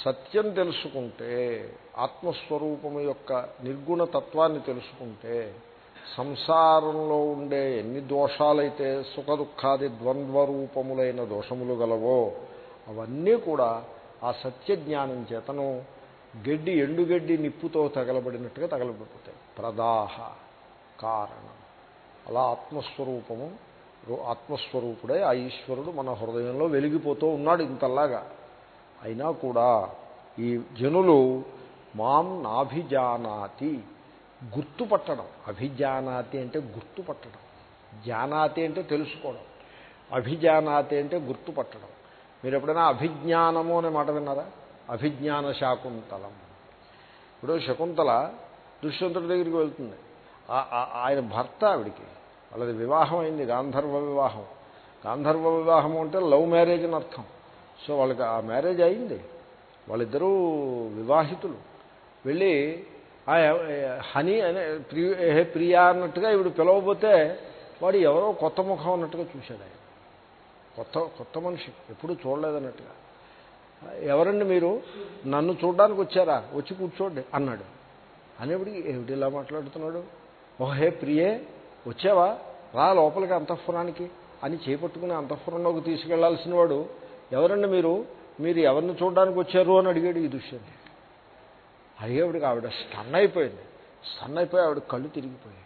సత్యం తెలుసుకుంటే ఆత్మస్వరూపము యొక్క నిర్గుణ తత్వాన్ని తెలుసుకుంటే సంసారంలో ఉండే ఎన్ని దోషాలైతే సుఖ దుఃఖాది ద్వంద్వరూపములైన దోషములు గలవో అవన్నీ కూడా ఆ సత్య జ్ఞానం చేతను గడ్డి ఎండుగడ్డి నిప్పుతో తగలబడినట్టుగా తగలబడిపోతాయి. ప్రదాహ కారణం. అలా ఆత్మస్వరూపము ఆత్మస్వరూపుడే ఆ ఈశ్వరుడు మన హృదయంలో వెలిగిపోతూ ఉన్నాడు ఇంతలాగా. అయినా కూడా ఈ జనులు మాం నాభిజానాతి. గుర్తుపట్టడం. అభిజానాతి అంటే గుర్తుపట్టడం. జానాతి అంటే తెలుసుకోవడం. అభిజానాతి అంటే గుర్తుపట్టడం. మీరు ఎప్పుడైనా అభిజ్ఞానము అనే మాట విన్నారా? అభిజ్ఞాన శాకుంతలం. ఇప్పుడు శకుంతల దుష్యంతుడి దగ్గరికి వెళ్తుంది. ఆయన భర్త ఆవిడికి. వాళ్ళది వివాహం అయింది గాంధర్వ వివాహం. గాంధర్వ వివాహం అంటే లవ్ మ్యారేజ్ అని అర్థం. సో వాళ్ళకి ఆ మ్యారేజ్ అయింది. వాళ్ళిద్దరూ వివాహితులు. వెళ్ళి హనీ అనే ప్రియ హే ప్రియా అన్నట్టుగా ఇప్పుడు పిలవబోతే వాడు ఎవరో కొత్త ముఖం అన్నట్టుగా చూశాడు ఆయన. కొత్త కొత్త మనిషి. ఎప్పుడు చూడలేదన్నట్టుగా. ఎవరండి మీరు? నన్ను చూడడానికి వచ్చారా? వచ్చి కూర్చోండి అన్నాడు. అనేప్పటికీ ఏమిటి ఇలా మాట్లాడుతున్నాడు? ఓ హే ప్రియే వచ్చావా? రా లోపలికి అంతఃపురానికి అని చేపట్టుకుని అంతఃపురంలోకి తీసుకెళ్ళాల్సిన వాడు ఎవరండి మీరు? మీరు ఎవరిని చూడడానికి వచ్చారు అని అడిగాడు ఈ దుష్యంతి. అడిగేవిడికి ఆవిడ స్టన్ అయిపోయింది. స్టన్ అయిపోయి ఆవిడ కళ్ళు తిరిగిపోయాయి.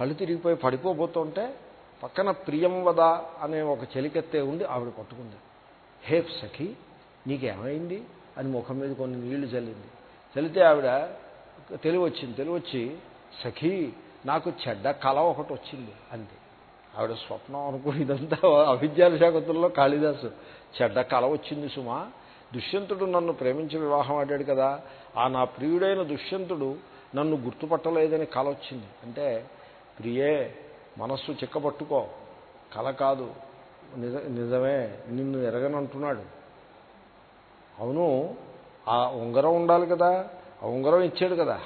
కళ్ళు తిరిగిపోయి పడిపోబోతుంటే పక్కన ప్రియం వదా అనే ఒక చెలికెత్తే ఉండి ఆవిడ పట్టుకుంది. హే సఖి నీకేమైంది? అని ముఖం మీద కొన్ని నీళ్ళు చల్లింది చల్లితే ఆవిడ తెలివచ్చింది. తెలివచ్చి సఖీ నాకు చెడ్డ కళ ఒకటి వచ్చింది అంది. ఆవిడ స్వప్నం అనుకుని ఇదంతా అవిద్యాల శాఖతుల్లో కాళిదాసు. చెడ్డ కళ వచ్చింది సుమా. దుష్యంతుడు నన్ను ప్రేమించి వివాహం ఆడాడు కదా. ఆ నా ప్రియుడైన దుష్యంతుడు నన్ను గుర్తుపట్టలేదని కలొచ్చింది అంటే ప్రియే మనస్సు చిక్కబట్టుకో కల కాదు. నిజ నిజమే. నిన్ను ఎరగనంటున్నాడు. అవును ఆ ఉంగరం ఉండాలి కదా. ఆ ఉంగరం ఇచ్చాడు కదా.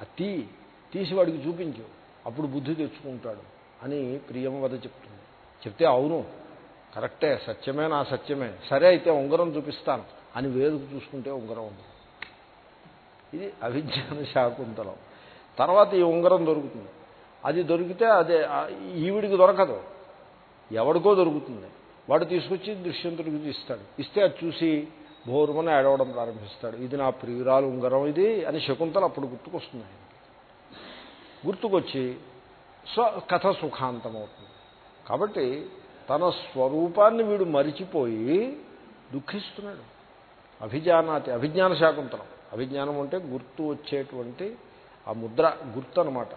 ఆ తీ తీసి వాడికి చూపించు. అప్పుడు బుద్ధి తెచ్చుకుంటాడు అని ప్రియం వద చెప్తుంది. చెప్తే అవును కరెక్టే సత్యమే నా సత్యమే. సరే అయితే ఉంగరం చూపిస్తాను అని వేరుకు చూసుకుంటే ఉంగరం ఉంది. ఇది అవిజ్ఞాన శాకుంతలం. తర్వాత ఈ ఉంగరం దొరుకుతుంది. అది దొరికితే అదే ఈవిడికి దొరకదు. ఎవడికో దొరుకుతుంది. వాడు తీసుకొచ్చి దుష్యంతుడికి ఇస్తాడు. ఇస్తే అది చూసి భోరుమని ఏడవడం ప్రారంభిస్తాడు. ఇది నా ప్రియురాలు ఉంగరం ఇది అని శకుంతలు అప్పుడు గుర్తుకొస్తుంది. గుర్తుకొచ్చి స్వ కథ సుఖాంతమవుతుంది. కాబట్టి తన స్వరూపాన్ని వీడు మరిచిపోయి దుఃఖిస్తున్నాడు. అభిజానాతి అభిజ్ఞాన శాకుంతలం. అభిజ్ఞానం అంటే గుర్తు వచ్చేటువంటి ఆ ముద్ర గుర్తు అనమాట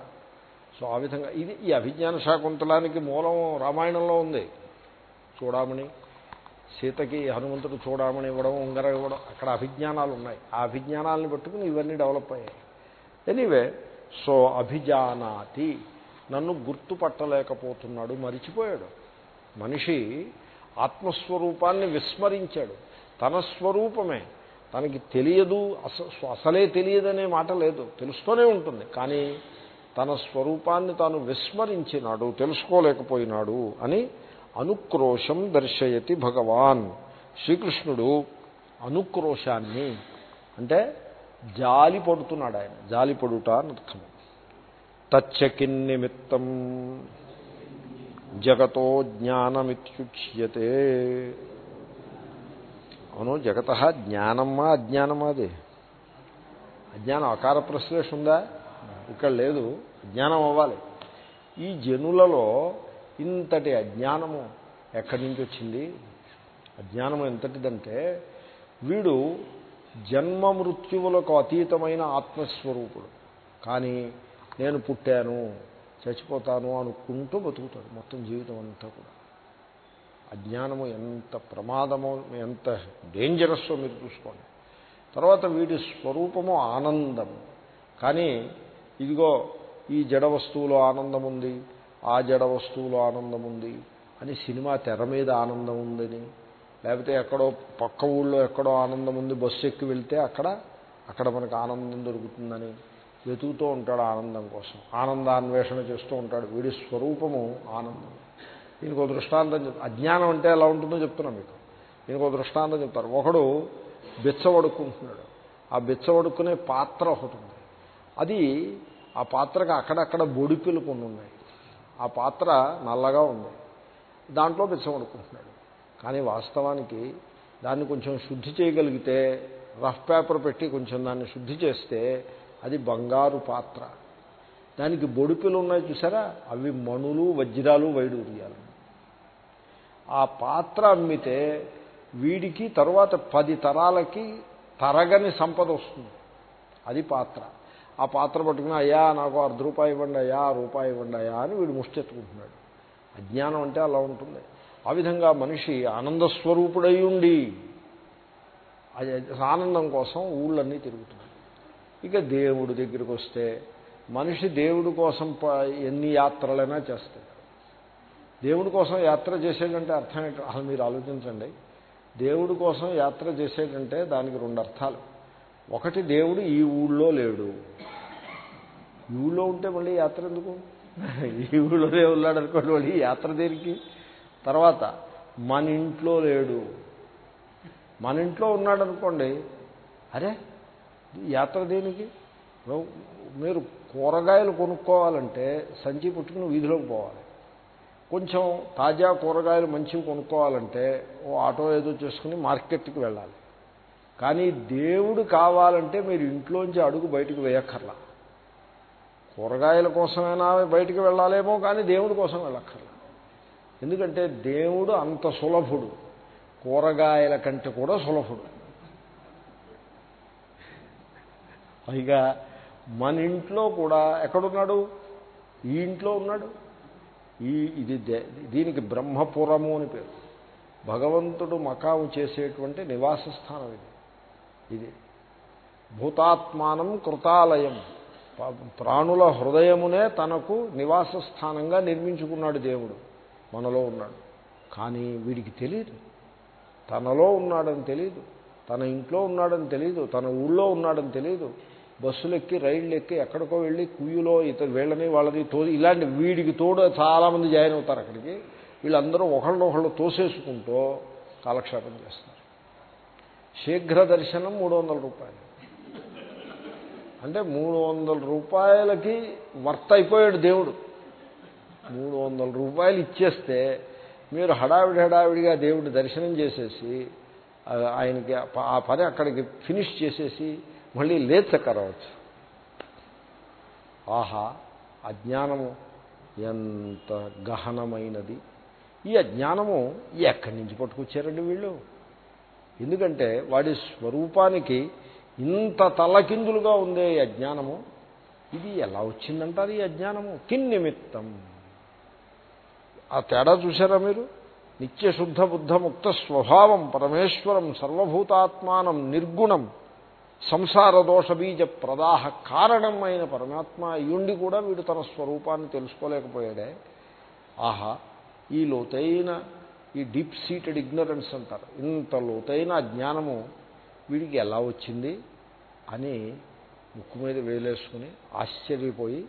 సో ఆ విధంగా ఇది ఈ అభిజ్ఞాన శాకుంతలానికి మూలం రామాయణంలో ఉంది. చూడమని సీతకి హనుమంతుడు చూడమని ఇవ్వడం ఉంగరం ఇవ్వడం అక్కడ అభిజ్ఞానాలు ఉన్నాయి. ఆ అభిజ్ఞానాలను పెట్టుకుని ఇవన్నీ డెవలప్ అయ్యాయి. ఎనీవే సో అభిజానాతి నన్ను గుర్తుపట్టలేకపోతున్నాడు మరిచిపోయాడు. మనిషి ఆత్మస్వరూపాన్ని విస్మరించాడు. తన స్వరూపమే. తనకి తెలియదు అసలే తెలియదనే మాట లేదు. తెలుస్తూనే ఉంటుంది. కానీ తన స్వరూపాన్ని తాను విస్మరించినాడు తెలుసుకోలేకపోయినాడు అని అనుక్రోశం దర్శయతి భగవాన్. శ్రీకృష్ణుడు అనుక్రోశాన్ని అంటే జాలి పడుతున్నాడు ఆయన. జాలి పడుట అనర్థం తచ్చకిన్ నిమిత్తం జగతో జ్ఞానమిత్యుచ్యతే. అవును జగత జ్ఞానమ్మా అజ్ఞానమా అది. అజ్ఞానం అకార ప్రశ్లేష ఉందా? ఇక్కడ లేదు. అజ్ఞానం అవ్వాలి. ఈ జనులలో ఇంతటి అజ్ఞానము ఎక్కడి నుంచి వచ్చింది? అజ్ఞానం ఎంతటిదంటే వీడు జన్మ మృత్యువులకు అతీతమైన ఆత్మస్వరూపుడు. కానీ నేను పుట్టాను చచ్చిపోతాను అనుకుంటూ బతుకుతాడు మొత్తం జీవితం అంతా కూడా. అజ్ఞానము ఎంత ప్రమాదమో ఎంత డేంజరస్సో మీరు చూసుకోండి. తర్వాత వీడి స్వరూపము ఆనందము కానీ ఇదిగో ఈ జడ వస్తువులో ఆనందం ఉంది ఆ జడ వస్తువులో ఆనందం ఉంది అని సినిమా తెర మీద ఆనందం ఉందని లేకపోతే ఎక్కడో పక్క ఊళ్ళో ఎక్కడో ఆనందం ఉంది బస్సు ఎక్కి వెళ్తే అక్కడ అక్కడ మనకు ఆనందం దొరుకుతుందని వెతుకుతూ ఉంటాడు ఆనందం కోసం. ఆనందాన్వేషణ చేస్తూ ఉంటాడు. వీడి స్వరూపము ఆనందం. దీనికి ఒక దృష్టాంతం చెప్ అజ్ఞానం అంటే ఎలా ఉంటుందో చెప్తున్నా మీకు. దీనికి ఒక దృష్టాంతం చెప్తారు. ఒకడు బిచ్చవడుక్కుంటున్నాడు ఆ బిచ్చవడుక్కునే పాత్ర ఒకటి ఉంది. అది ఆ పాత్రకి అక్కడక్కడ బొడిపిలు కొన్ని ఉన్నాయి. ఆ పాత్ర నల్లగా ఉంది. దాంట్లో బిచ్చవడుక్కుంటున్నాడు కానీ వాస్తవానికి దాన్ని కొంచెం శుద్ధి చేయగలిగితే రఫ్ పేపర్ పెట్టి కొంచెం దాన్ని శుద్ధి చేస్తే అది బంగారు పాత్ర. దానికి బొడిపిలు ఉన్నాయి చూసారా? అవి మణులు వజ్రాలు వైడూర్యాలు. ఆ పాత్ర అమ్మితే వీడికి తరువాత పది తరాలకి తరగని సంపద వస్తుంది. అది పాత్ర. ఆ పాత్ర పట్టుకుని అయ్యా నాకు అర్ధ రూపాయి ఇవ్వండి అయ్యా రూపాయి ఇవ్వండి అయ్యా అని వీడు ముష్టెత్తుకుంటున్నాడు. అజ్ఞానం అంటే అలా ఉంటుంది. ఆ విధంగా మనిషి ఆనందస్వరూపుడై ఉండి ఆనందం కోసం ఊళ్ళన్నీ తిరుగుతున్నాడు. ఇక దేవుడి దగ్గరికి వస్తే మనిషి దేవుడి కోసం ఎన్ని యాత్రలైనా చేస్తాడు. దేవుడి కోసం యాత్ర చేసేటంటే అర్థం ఏంటో అసలు మీరు ఆలోచించండి. దేవుడి కోసం యాత్ర చేసేటంటే దానికి రెండు అర్థాలు. ఒకటి దేవుడు ఈ ఊళ్ళో లేడు. ఈ ఊళ్ళో ఉంటే మళ్ళీ యాత్ర ఎందుకు? ఈ ఊళ్ళోనే ఉన్నాడు అనుకోండి మళ్ళీ యాత్ర దేనికి? తర్వాత మన ఇంట్లో లేడు. మన ఇంట్లో ఉన్నాడు అనుకోండి అరే యాత్ర దేనికి? మీరు కూరగాయలు కొనుక్కోవాలంటే సంచి పుట్టుకుని వీధిలోకి పోవాలి. కొంచెం తాజా కూరగాయలు మంచివి కొనుక్కోవాలంటే ఓ ఆటో ఏదో చేసుకుని మార్కెట్కి వెళ్ళాలి. కానీ దేవుడు కావాలంటే మీరు ఇంట్లోంచి అడుగు బయటకు వేయక్కర్లా. కూరగాయల కోసమైనా బయటికి వెళ్ళాలేమో కానీ దేవుడి కోసం వెళ్ళక్కర్లా. ఎందుకంటే దేవుడు అంత సులభుడు. కూరగాయల కంటే కూడా సులభుడు. పైగా మన ఇంట్లో కూడా ఎక్కడున్నాడు? ఈ ఇంట్లో ఉన్నాడు? ఈ ఇది దీనికి బ్రహ్మపురము అని పేరు. భగవంతుడు మకాము చేసేటువంటి నివాస స్థానం ఇది. ఇది భూతాత్మానం కృతాలయం. ప్రాణుల హృదయమునే తనకు నివాస స్థానంగా నిర్మించుకున్నాడు దేవుడు. మనలో ఉన్నాడు. కానీ వీడికి తెలియదు తనలో ఉన్నాడని తెలియదు తన ఇంట్లో ఉన్నాడని తెలియదు తన ఊళ్ళో ఉన్నాడని తెలియదు బస్సులు ఎక్కి రైళ్ళు ఎక్కి ఎక్కడికో వెళ్ళి కుయ్యులో ఇతరు వీళ్ళని వాళ్ళని తో ఇలాంటి వీడికి తోడు చాలామంది జాయిన్ అవుతారు అక్కడికి. వీళ్ళందరూ ఒకళ్ళు తోసేసుకుంటూ కాలక్షేపం చేస్తారు. శీఘ్ర దర్శనం మూడు వందల రూపాయలు. అంటే మూడు వందల రూపాయలకి వర్త్ అయిపోయాడు దేవుడు. మూడు వందల రూపాయలు ఇచ్చేస్తే మీరు హడావిడి హడావిడిగా దేవుడిని దర్శనం చేసేసి ఆయనకి ఆ పని అక్కడికి ఫినిష్ చేసేసి మళ్ళీ లేచక్కరవచ్చు ఆహా అజ్ఞానము ఎంత గహనమైనది. ఈ అజ్ఞానము ఎక్కడి నుంచి పట్టుకొచ్చారండి వీళ్ళు? ఎందుకంటే వాడి స్వరూపానికి ఇంత తలకిందులుగా ఉందే ఈ అజ్ఞానము. ఇది ఎలా వచ్చిందంటారు ఈ అజ్ఞానము? కిన్నిమిత్తం. ఆ తేడా చూసారా మీరు? నిత్యశుద్ధ బుద్ధముక్త స్వభావం పరమేశ్వరం సర్వభూతాత్మానం నిర్గుణం. సంసార దోష బీజ ప్రదాహ కారణమైన పరమాత్మ అయ్యుండి కూడా వీడు తన స్వరూపాన్ని తెలుసుకోలేకపోయాడే. ఆహా ఈ లోతైన ఈ డీప్ సీటెడ్ ఇగ్నరెన్స్ అంటారు. ఇంత లోతైన జ్ఞానము వీడికి ఎలా వచ్చింది అని ముక్కు మీద వేలేసుకుని ఆశ్చర్యపోయి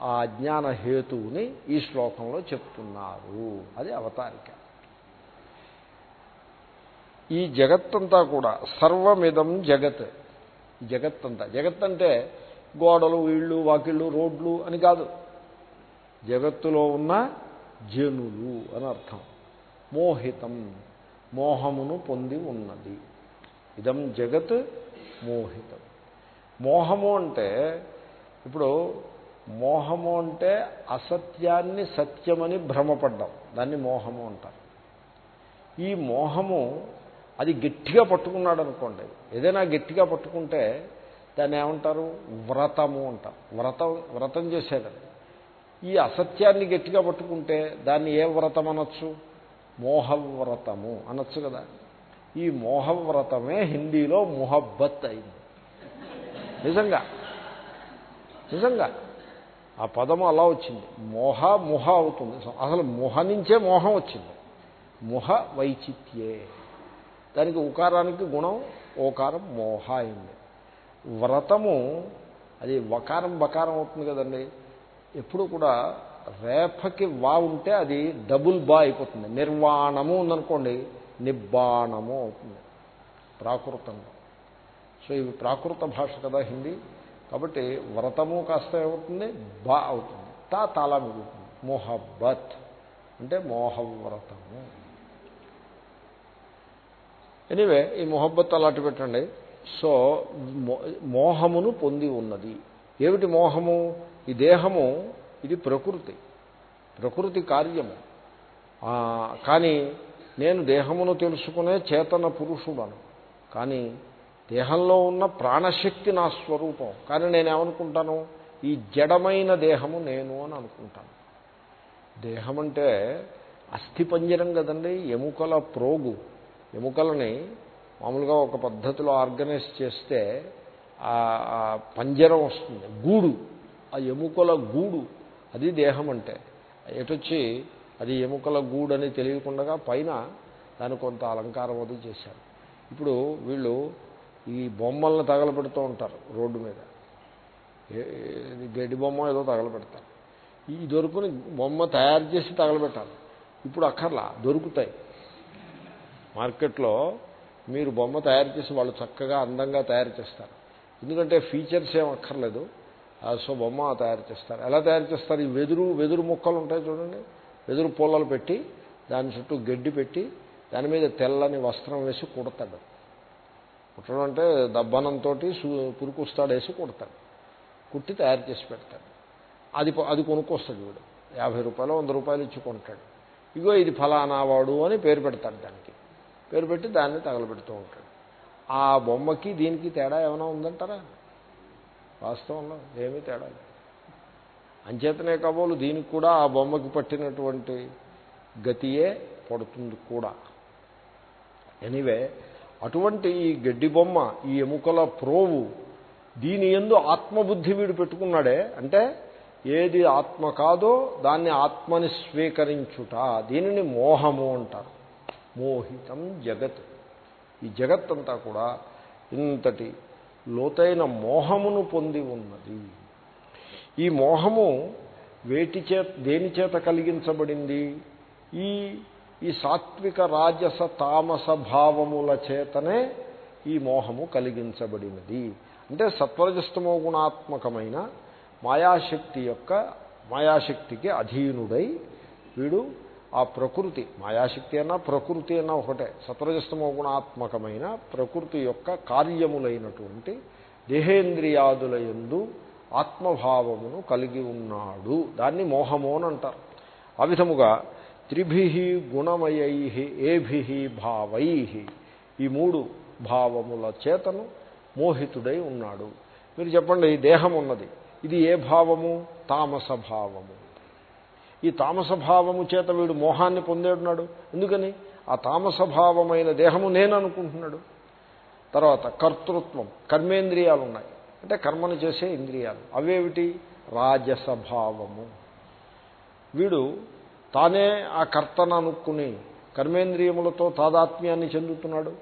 ఆ అజ్ఞాన హేతువుని ఈ శ్లోకంలో చెప్తున్నారు. అది అవతారిక. ఈ జగత్తంతా కూడా సర్వమిదం జగత్. జగత్తంతా. జగత్ అంటే గోడలు ఇళ్ళు వాకిళ్ళు రోడ్లు అని కాదు. జగత్తులో ఉన్న జనులు అని అర్థం. మోహితం మోహమును పొంది ఉన్నది. ఇదం జగత్ మోహితం. మోహము అంటే ఇప్పుడు మోహము అంటే అసత్యాన్ని సత్యమని భ్రమపడ్డం. దాన్ని మోహము అంటారు. ఈ మోహము అది గట్టిగా పట్టుకున్నాడు అనుకోండి ఏదైనా గట్టిగా పట్టుకుంటే దాన్ని ఏమంటారు? వ్రతము అంటారు. వ్రతం వ్రతం చేసేదని ఈ అసత్యాన్ని గట్టిగా పట్టుకుంటే దాన్ని ఏ వ్రతం అనొచ్చు? మోహవ్రతము అనొచ్చు కదా. ఈ మోహవ్రతమే హిందీలో మొహబ్బత్ అయింది. నిజంగా. నిజంగా. ఆ పదము అలా వచ్చింది. మోహ మొహ అవుతుంది. అసలు మొహ నుంచే మోహం వచ్చింది. మొహ వైచిత్యే దానికి ఉకారానికి గుణం ఓకారం మోహ అయింది. వ్రతము అది వకారం బకారం అవుతుంది కదండి. ఎప్పుడు కూడా రేఫకి వా ఉంటే అది డబుల్ బా అయిపోతుంది. నిర్వాణము ఉందనుకోండి నిబ్బాణము అవుతుంది. ప్రాకృతంలో సో ఇవి ప్రాకృత భాష కదా హిందీ. కాబట్టి వ్రతము కాస్త ఏమవుతుంది? బా అవుతుంది. తా తాలా మిగులుతుంది మొహబ్బత్. అంటే మోహవ్రతము. ఎనివే ఈ మొహబ్బత్ అలాంటి పెట్టండి. సో మోహమును పొంది ఉన్నది. ఏమిటి మోహము? ఈ దేహము ఇది ప్రకృతి. ప్రకృతి కార్యము. కానీ నేను దేహమును తెలుసుకునే చేతన పురుషుడను. కానీ దేహంలో ఉన్న ప్రాణశక్తి నా స్వరూపం. కానీ నేనేమనుకుంటాను? ఈ జడమైన దేహము నేను అని అనుకుంటాను. దేహం అంటే అస్థిపంజరం కదండి ఎముకల ప్రోగు. ఎముకలని మామూలుగా ఒక పద్ధతిలో ఆర్గనైజ్ చేస్తే పంజరం వస్తుంది గూడు. ఆ ఎముకల గూడు అది దేహం అంటే. ఎటొచ్చి అది ఎముకల గూడు అని తెలియకుండా పైన దాని కొంత అలంకారం అది చేశారు. ఇప్పుడు వీళ్ళు ఈ బొమ్మలను తగలబెడుతూ ఉంటారు రోడ్డు మీద. గడ్డి బొమ్మ ఏదో తగలబెడతారు. ఈ దొరుకుని బొమ్మ తయారు చేసి తగలబెట్టాలి. ఇప్పుడు అక్కర్లా దొరుకుతాయి. మార్కెట్లో మీరు బొమ్మ తయారు చేసి వాళ్ళు చక్కగా అందంగా తయారు చేస్తారు. ఎందుకంటే ఫీచర్స్ ఏం అక్కర్లేదు. సో బొమ్మ తయారు చేస్తారు. ఎలా తయారు చేస్తారు? ఈ వెదురు వెదురు ముక్కలు ఉంటాయి చూడండి. వెదురు పూలలు పెట్టి దాని చుట్టూ గడ్డి పెట్టి దాని మీద తెల్లని వస్త్రం వేసి కుడతాడు. కుట్టడం అంటే దబ్బనంతో పురుకుస్తాడు వేసి కుడతాడు. కుట్టి తయారు చేసి పెడతాడు. అది అది కొనుక్కొస్తాడు వీడు. యాభై రూపాయలు వంద రూపాయలు ఇచ్చి కొంటాడు. ఇగో ఇది ఫలానా వాడు అని పేరు పెడతాడు దానికి. పేరు పెట్టి దాన్ని తగలబెడుతూ ఉంటాడు. ఆ బొమ్మకి దీనికి తేడా ఏమైనా ఉందంటారా? వాస్తవంలో ఏమీ తేడా అంచేతనే కాబోలు దీనికి కూడా ఆ బొమ్మకి పట్టినటువంటి గతియే పడుతుంది కూడా. ఎనివే అటువంటి ఈ గడ్డి బొమ్మ ఈ ఎముకల ప్రోవు దీని ఎందు ఆత్మబుద్ధి వీడు పెట్టుకున్నాడే అంటే ఏది ఆత్మ కాదో దాన్ని ఆత్మని స్వీకరించుట దీనిని మోహము అంటారు. మోహితం జగత్. ఈ జగత్తంతా కూడా ఇంతటి లోతైన మోహమును పొంది ఉన్నది. ఈ మోహము వేటి చేత దేని చేత కలిగించబడింది? ఈ ఈ సాత్విక రాజస తామస భావముల చేతనే ఈ మోహము కలిగించబడినది. అంటే సత్వరజస్తమో గుణాత్మకమైన మాయాశక్తి యొక్క మాయాశక్తికి అధీనుడై వీడు ఆ ప్రకృతి మాయాశక్తి అన్నా ప్రకృతి అన్నా ఒకటే. సత్వరజస్తమో గుణాత్మకమైన ప్రకృతి యొక్క కార్యములైనటువంటి దేహేంద్రియాదుల ఎందు ఆత్మభావమును కలిగి ఉన్నాడు. దాన్ని మోహము అని అంటారు. ఆ విధముగా త్రిభి గుణమయై ఏభి భావై ఈ మూడు భావముల చేతను మోహితుడై ఉన్నాడు. మీరు చెప్పండి దేహం ఉన్నది. ఇది ఏ భావము? తామస భావము. ఈ తామస భావము చేత వీడు మోహాన్ని పొందేడున్నాడు. ఎందుకని? ఆ తామసభావమైన దేహము నేను అనుకుంటున్నాడు తర్వాత కర్తృత్వం కర్మేంద్రియాలు ఉన్నాయి అంటే కర్మను చేసే ఇంద్రియాలు. అవేమిటి? రాజసభావము. వీడు తానే ఆ కర్తను అనుకుని కర్మేంద్రియములతో తాదాత్మ్యాన్ని చెందుతున్నాడు.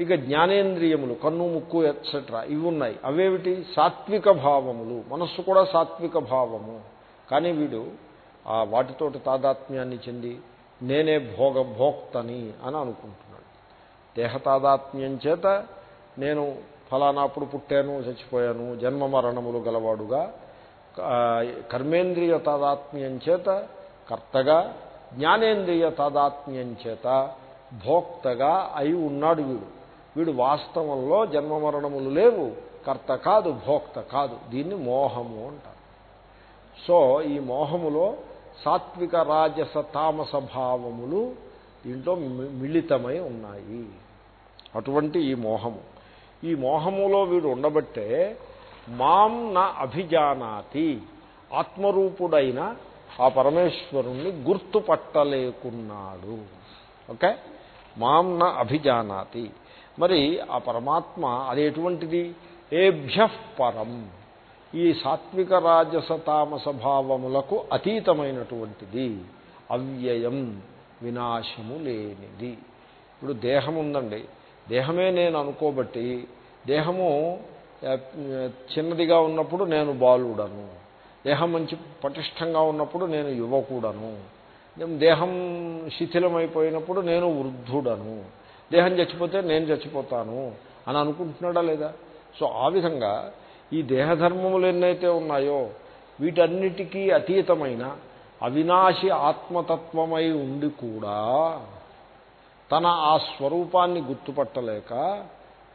ఇక జ్ఞానేంద్రియములు కన్ను ముక్కు ఎట్సెట్రా ఇవి ఉన్నాయి. అవేమిటి? సాత్విక భావములు. మనస్సు కూడా సాత్విక భావము. కానీ వీడు వాటితోటి తాదాత్మ్యాన్ని చెంది నేనే భోగ భోక్తని అని అనుకుంటున్నాడు. దేహ తాదాత్మ్యం చేత నేను ఫలానాప్పుడు పుట్టాను చచ్చిపోయాను జన్మ మరణములు గలవాడుగా కర్మేంద్రియ తాదాత్మ్యం చేత కర్తగా జ్ఞానేంద్రియ తాదాత్మ్యం చేత భోక్తగా అయి ఉన్నాడు వీడు. వీడు వాస్తవంలో జన్మ మరణములు లేవు కర్త కాదు భోక్త కాదు. దీన్ని మోహము అంటారు. సో ఈ మోహములో సాత్విక రాజస తామస భావములు దీంట్లో మిళితమై ఉన్నాయి. అటువంటి ఈ మోహము. ఈ మోహములో వీడు ఉండబట్టే మాం నా అభిజానాతి ఆత్మరూపుడైన ఆ పరమేశ్వరుణ్ణి గుర్తుపట్టలేకున్నాడు. ఓకే? మాం నా అభిజానాతి. మరి ఆ పరమాత్మ అది ఎటువంటిది? ఏభ్య పరం. ఈ సాత్విక రాజస తామస భావములకు అతీతమైనటువంటిది. అవ్యయం వినాశము లేనిది. ఇప్పుడు దేహం ఉందండి దేహమే నేను అనుకోబట్టి దేహము చిన్నదిగా ఉన్నప్పుడు నేను బాలుడను. దేహం మంచి పటిష్టంగా ఉన్నప్పుడు నేను యువకుడను. దేహం శిథిలమైపోయినప్పుడు నేను వృద్ధుడను. దేహం చచ్చిపోతే నేను చచ్చిపోతాను. అని అనుకుంటున్నాడా లేదా? సో ఆ విధంగా ఈ దేహధర్మములు ఎన్నైతే ఉన్నాయో వీటన్నిటికీ అతీతమైన అవినాశి ఆత్మతత్వమై ఉండి కూడా తన ఆ స్వరూపాన్ని గుర్తుపట్టలేక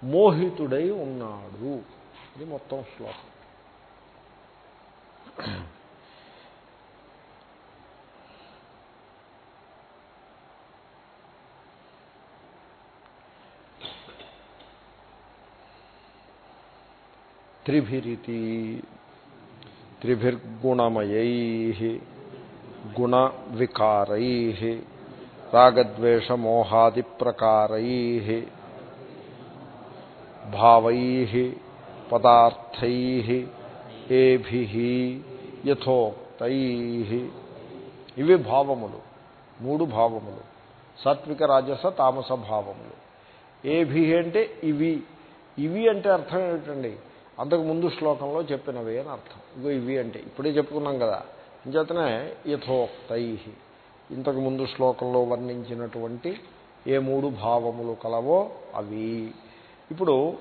మోహితుడై ఉన్నాడు. ఇది మొత్తం శ్లోకం. త్రిభిరితి త్రిభిర్గుణమయై గుణ వికారై రాగద్వేషమోహాది ప్రకారై భావై పదార్థై ఏభి యథోక్తై ఇవి భావములు మూడు భావములు సాత్విక రాజస తామస భావములు. ఏభి అంటే ఇవి. ఇవి అంటే అర్థం ఏమిటండి? అంతకు ముందు శ్లోకంలో చెప్పినవి అని అర్థం. ఇగో ఇవి అంటే ఇప్పుడే చెప్పుకున్నాం కదా. ఇంచేతనే యథోక్తై ఇంతకు ముందు శ్లోకంలో వర్ణించినటువంటి ఏ మూడు భావములు కలవో అవి. ఇప్పుడు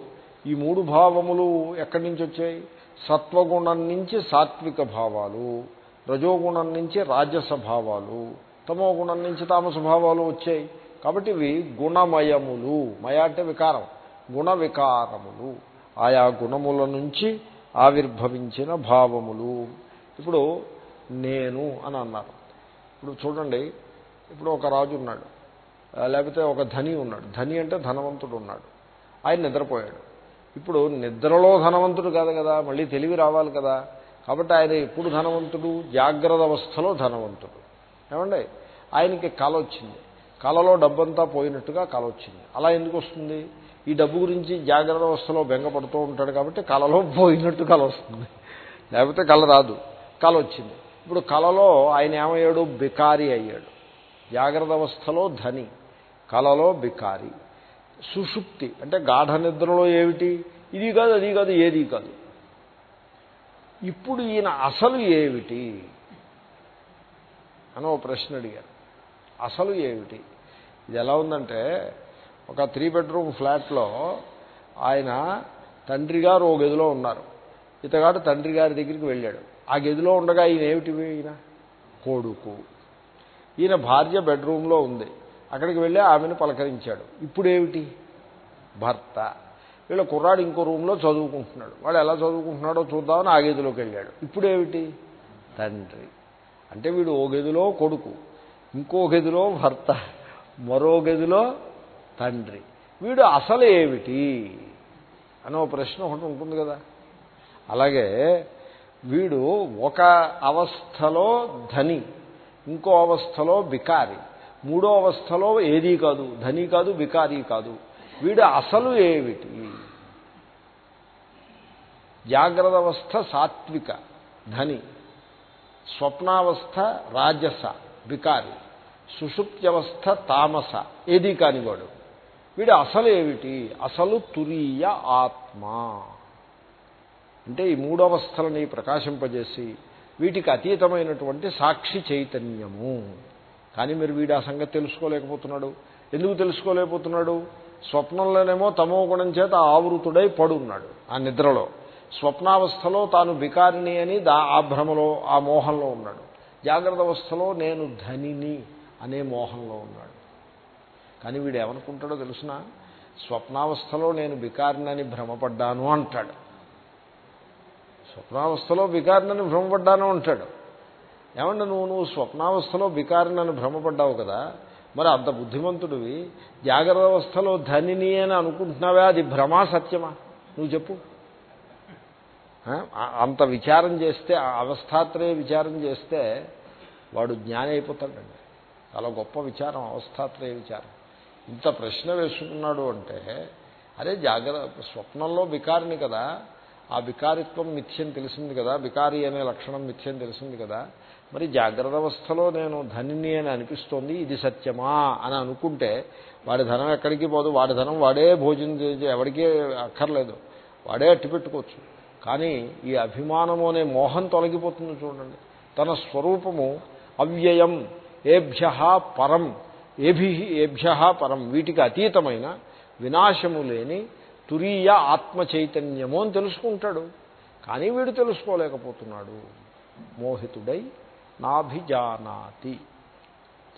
ఈ మూడు భావములు ఎక్కడి నుంచి వచ్చాయి? సత్వగుణం నుంచి సాత్విక భావాలు రజోగుణం నుంచి రాజస భావాలు తమో గుణం నుంచి తామస భావాలు వచ్చాయి. కాబట్టి ఇవి గుణమయములు. మయ అంటే వికారం. గుణ వికారములు ఆయా గుణముల నుంచి ఆవిర్భవించిన భావములు. ఇప్పుడు నేను అని అన్నారు. ఇప్పుడు చూడండి ఇప్పుడు ఒక రాజు ఉన్నాడు. లేకపోతే ఒక ధని ఉన్నాడు. ధని అంటే ధనవంతుడు ఉన్నాడు. ఆయన నిద్రపోయాడు. ఇప్పుడు నిద్రలో ధనవంతుడు కాదు కదా మళ్ళీ తెలివి రావాలి కదా. కాబట్టి ఆయన ఎప్పుడు ధనవంతుడు? జాగ్రత్త అవస్థలో ధనవంతుడు. ఏమండి? ఆయనకి కళ వచ్చింది కళలో డబ్బంతా పోయినట్టుగా కళ వచ్చింది అలా ఎందుకు వస్తుంది? ఈ డబ్బు గురించి జాగ్రత్త అవస్థలో బెంగపడుతూ ఉంటాడు కాబట్టి కళలో పోయినట్టు కళ వస్తుంది. లేకపోతే కళ రాదు. కళ వచ్చింది. ఇప్పుడు కళలో ఆయన ఏమయ్యాడు? బికారి అయ్యాడు. జాగ్రత్త అవస్థలో ధని. కళలో బికారి. సుషుప్తి. అంటే గాఢ నిద్రలో ఏమిటి? ఇది కాదు అది కాదు ఏది కాదు. ఇప్పుడు ఈయన అసలు ఏమిటి? అని ఓ ప్రశ్న అడిగారు. అసలు ఏమిటి? ఇది ఎలా ఉందంటే ఒక త్రీ బెడ్రూమ్ ఫ్లాట్లో ఆయన తండ్రి గారు ఓ గదిలో ఉన్నారు. ఇతగాడు తండ్రి గారి దగ్గరికి వెళ్ళాడు. ఆ గదిలో ఉండగా ఈయన ఏమిటి ఈయన? కొడుకు. ఈయన భార్య బెడ్రూమ్లో ఉంది. అక్కడికి వెళ్ళి ఆమెను పలకరించాడు. ఇప్పుడేమిటి భర్త. వీళ్ళ కుర్రాడు ఇంకో రూమ్లో చదువుకుంటున్నాడు. వాడు ఎలా చదువుకుంటున్నాడో చూద్దామని ఆ గదిలోకి వెళ్ళాడు. ఇప్పుడేమిటి తండ్రి. అంటే వీడు ఓ గదిలో కొడుకు. ఇంకో గదిలో భర్త. మరో గదిలో తండ్రి. వీడు అసలు ఏమిటి అనే ప్రశ్న ఒకటి ఉంటుంది కదా. అలాగే వీడు ఒక అవస్థలో ధని ఇంకో అవస్థలో బికారి మూడో అవస్థలో ఏదీ కాదు ధని కాదు బికారీ కాదు. వీడు అసలు ఏమిటి? జాగ్రత్త అవస్థ సాత్విక ధని. స్వప్నావస్థ రాజస బికారి సుషుప్త్యవస్థ తామస ఏదీ కానివాడు. వీడు అసలు ఏమిటి అసలు తురీయ ఆత్మ. అంటే ఈ మూడవస్థలని ప్రకాశింపజేసి వీటికి అతీతమైనటువంటి సాక్షి చైతన్యము. కానీ మీరు వీడు ఆ సంగతి తెలుసుకోలేకపోతున్నాడు. ఎందుకు తెలుసుకోలేకపోతున్నాడు? స్వప్నంలోనేమో తమో గుణం చేత ఆవృతుడై పడున్నాడు ఆ నిద్రలో. స్వప్నావస్థలో తాను బికారిని అని దా ఆ భ్రమలో ఆ మోహంలో ఉన్నాడు. జాగ్రత్త అవస్థలో నేను ధనిని అనే మోహంలో ఉన్నాడు. కానీ వీడు ఏమనుకుంటాడో తెలుసిన? స్వప్నావస్థలో నేను బికారినని భ్రమపడ్డాను అంటాడు. స్వప్నావస్థలో బికారినని భ్రమపడ్డాను అంటాడు. ఏమంటే నువ్వు? నువ్వు స్వప్నావస్థలో బికారినని భ్రమపడ్డావు కదా? మరి అంత బుద్ధిమంతుడివి. జాగ్రత్త అవస్థలో ధనిని అని అనుకుంటున్నావే అది భ్రమా సత్యమా? నువ్వు చెప్పు. అంత విచారం చేస్తే అవస్థాత్రయ విచారం చేస్తే వాడు జ్ఞాని అయిపోతాడండి. చాలా గొప్ప విచారం అవస్థాత్రయ విచారం. ఇంత ప్రశ్న వేసుకున్నాడు అంటే అరే జాగ్రత్త స్వప్నంలో బికారిని కదా ఆ వికారిత్వం మిథ్యం తెలిసింది కదా బికారి అనే లక్షణం మిథ్యం తెలిసింది కదా మరి జాగ్రత్త అవస్థలో నేను ధనిని అని అనిపిస్తోంది ఇది సత్యమా అని అనుకుంటే వాడి ధనం ఎక్కడికి పోదు వాడి ధనం వాడే భోజనం చేసి ఎవరికీ అక్కర్లేదు వాడే అట్టి పెట్టుకోవచ్చు. కానీ ఈ అభిమానము అనే మోహం తొలగిపోతుంది చూడండి. తన స్వరూపము అవ్యయం ఏభ్య పరం ఏభి ఏభ్య పరం వీటికి అతీతమైన వినాశము లేని తురీయ ఆత్మ చైతన్యము అని తెలుసుకుంటాడు. కానీ వీడు తెలుసుకోలేకపోతున్నాడు. మోహితుడై నాభిజానాతి.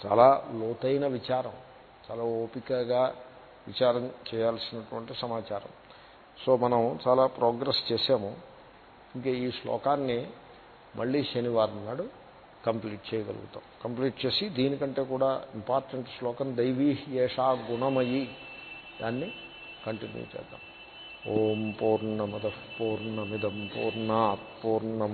చాలా లోతైన విచారం చాలా ఓపికగా విచారం చేయాల్సినటువంటి సమాచారం. సో మనం చాలా ప్రోగ్రెస్ చేసాము ఇంకా ఈ శ్లోకాన్ని మళ్ళీ శనివారం నాడు కంప్లీట్ చేయగలుగుతాం. కంప్లీట్ చేసి దీనికంటే కూడా ఇంపార్టెంట్ శ్లోకం దైవీ ఏషా గుణమయి దాన్ని కంటిన్యూ చేద్దాం. ఓం పూర్ణమద పూర్ణమిదం పూర్ణాత్ పూర్ణమ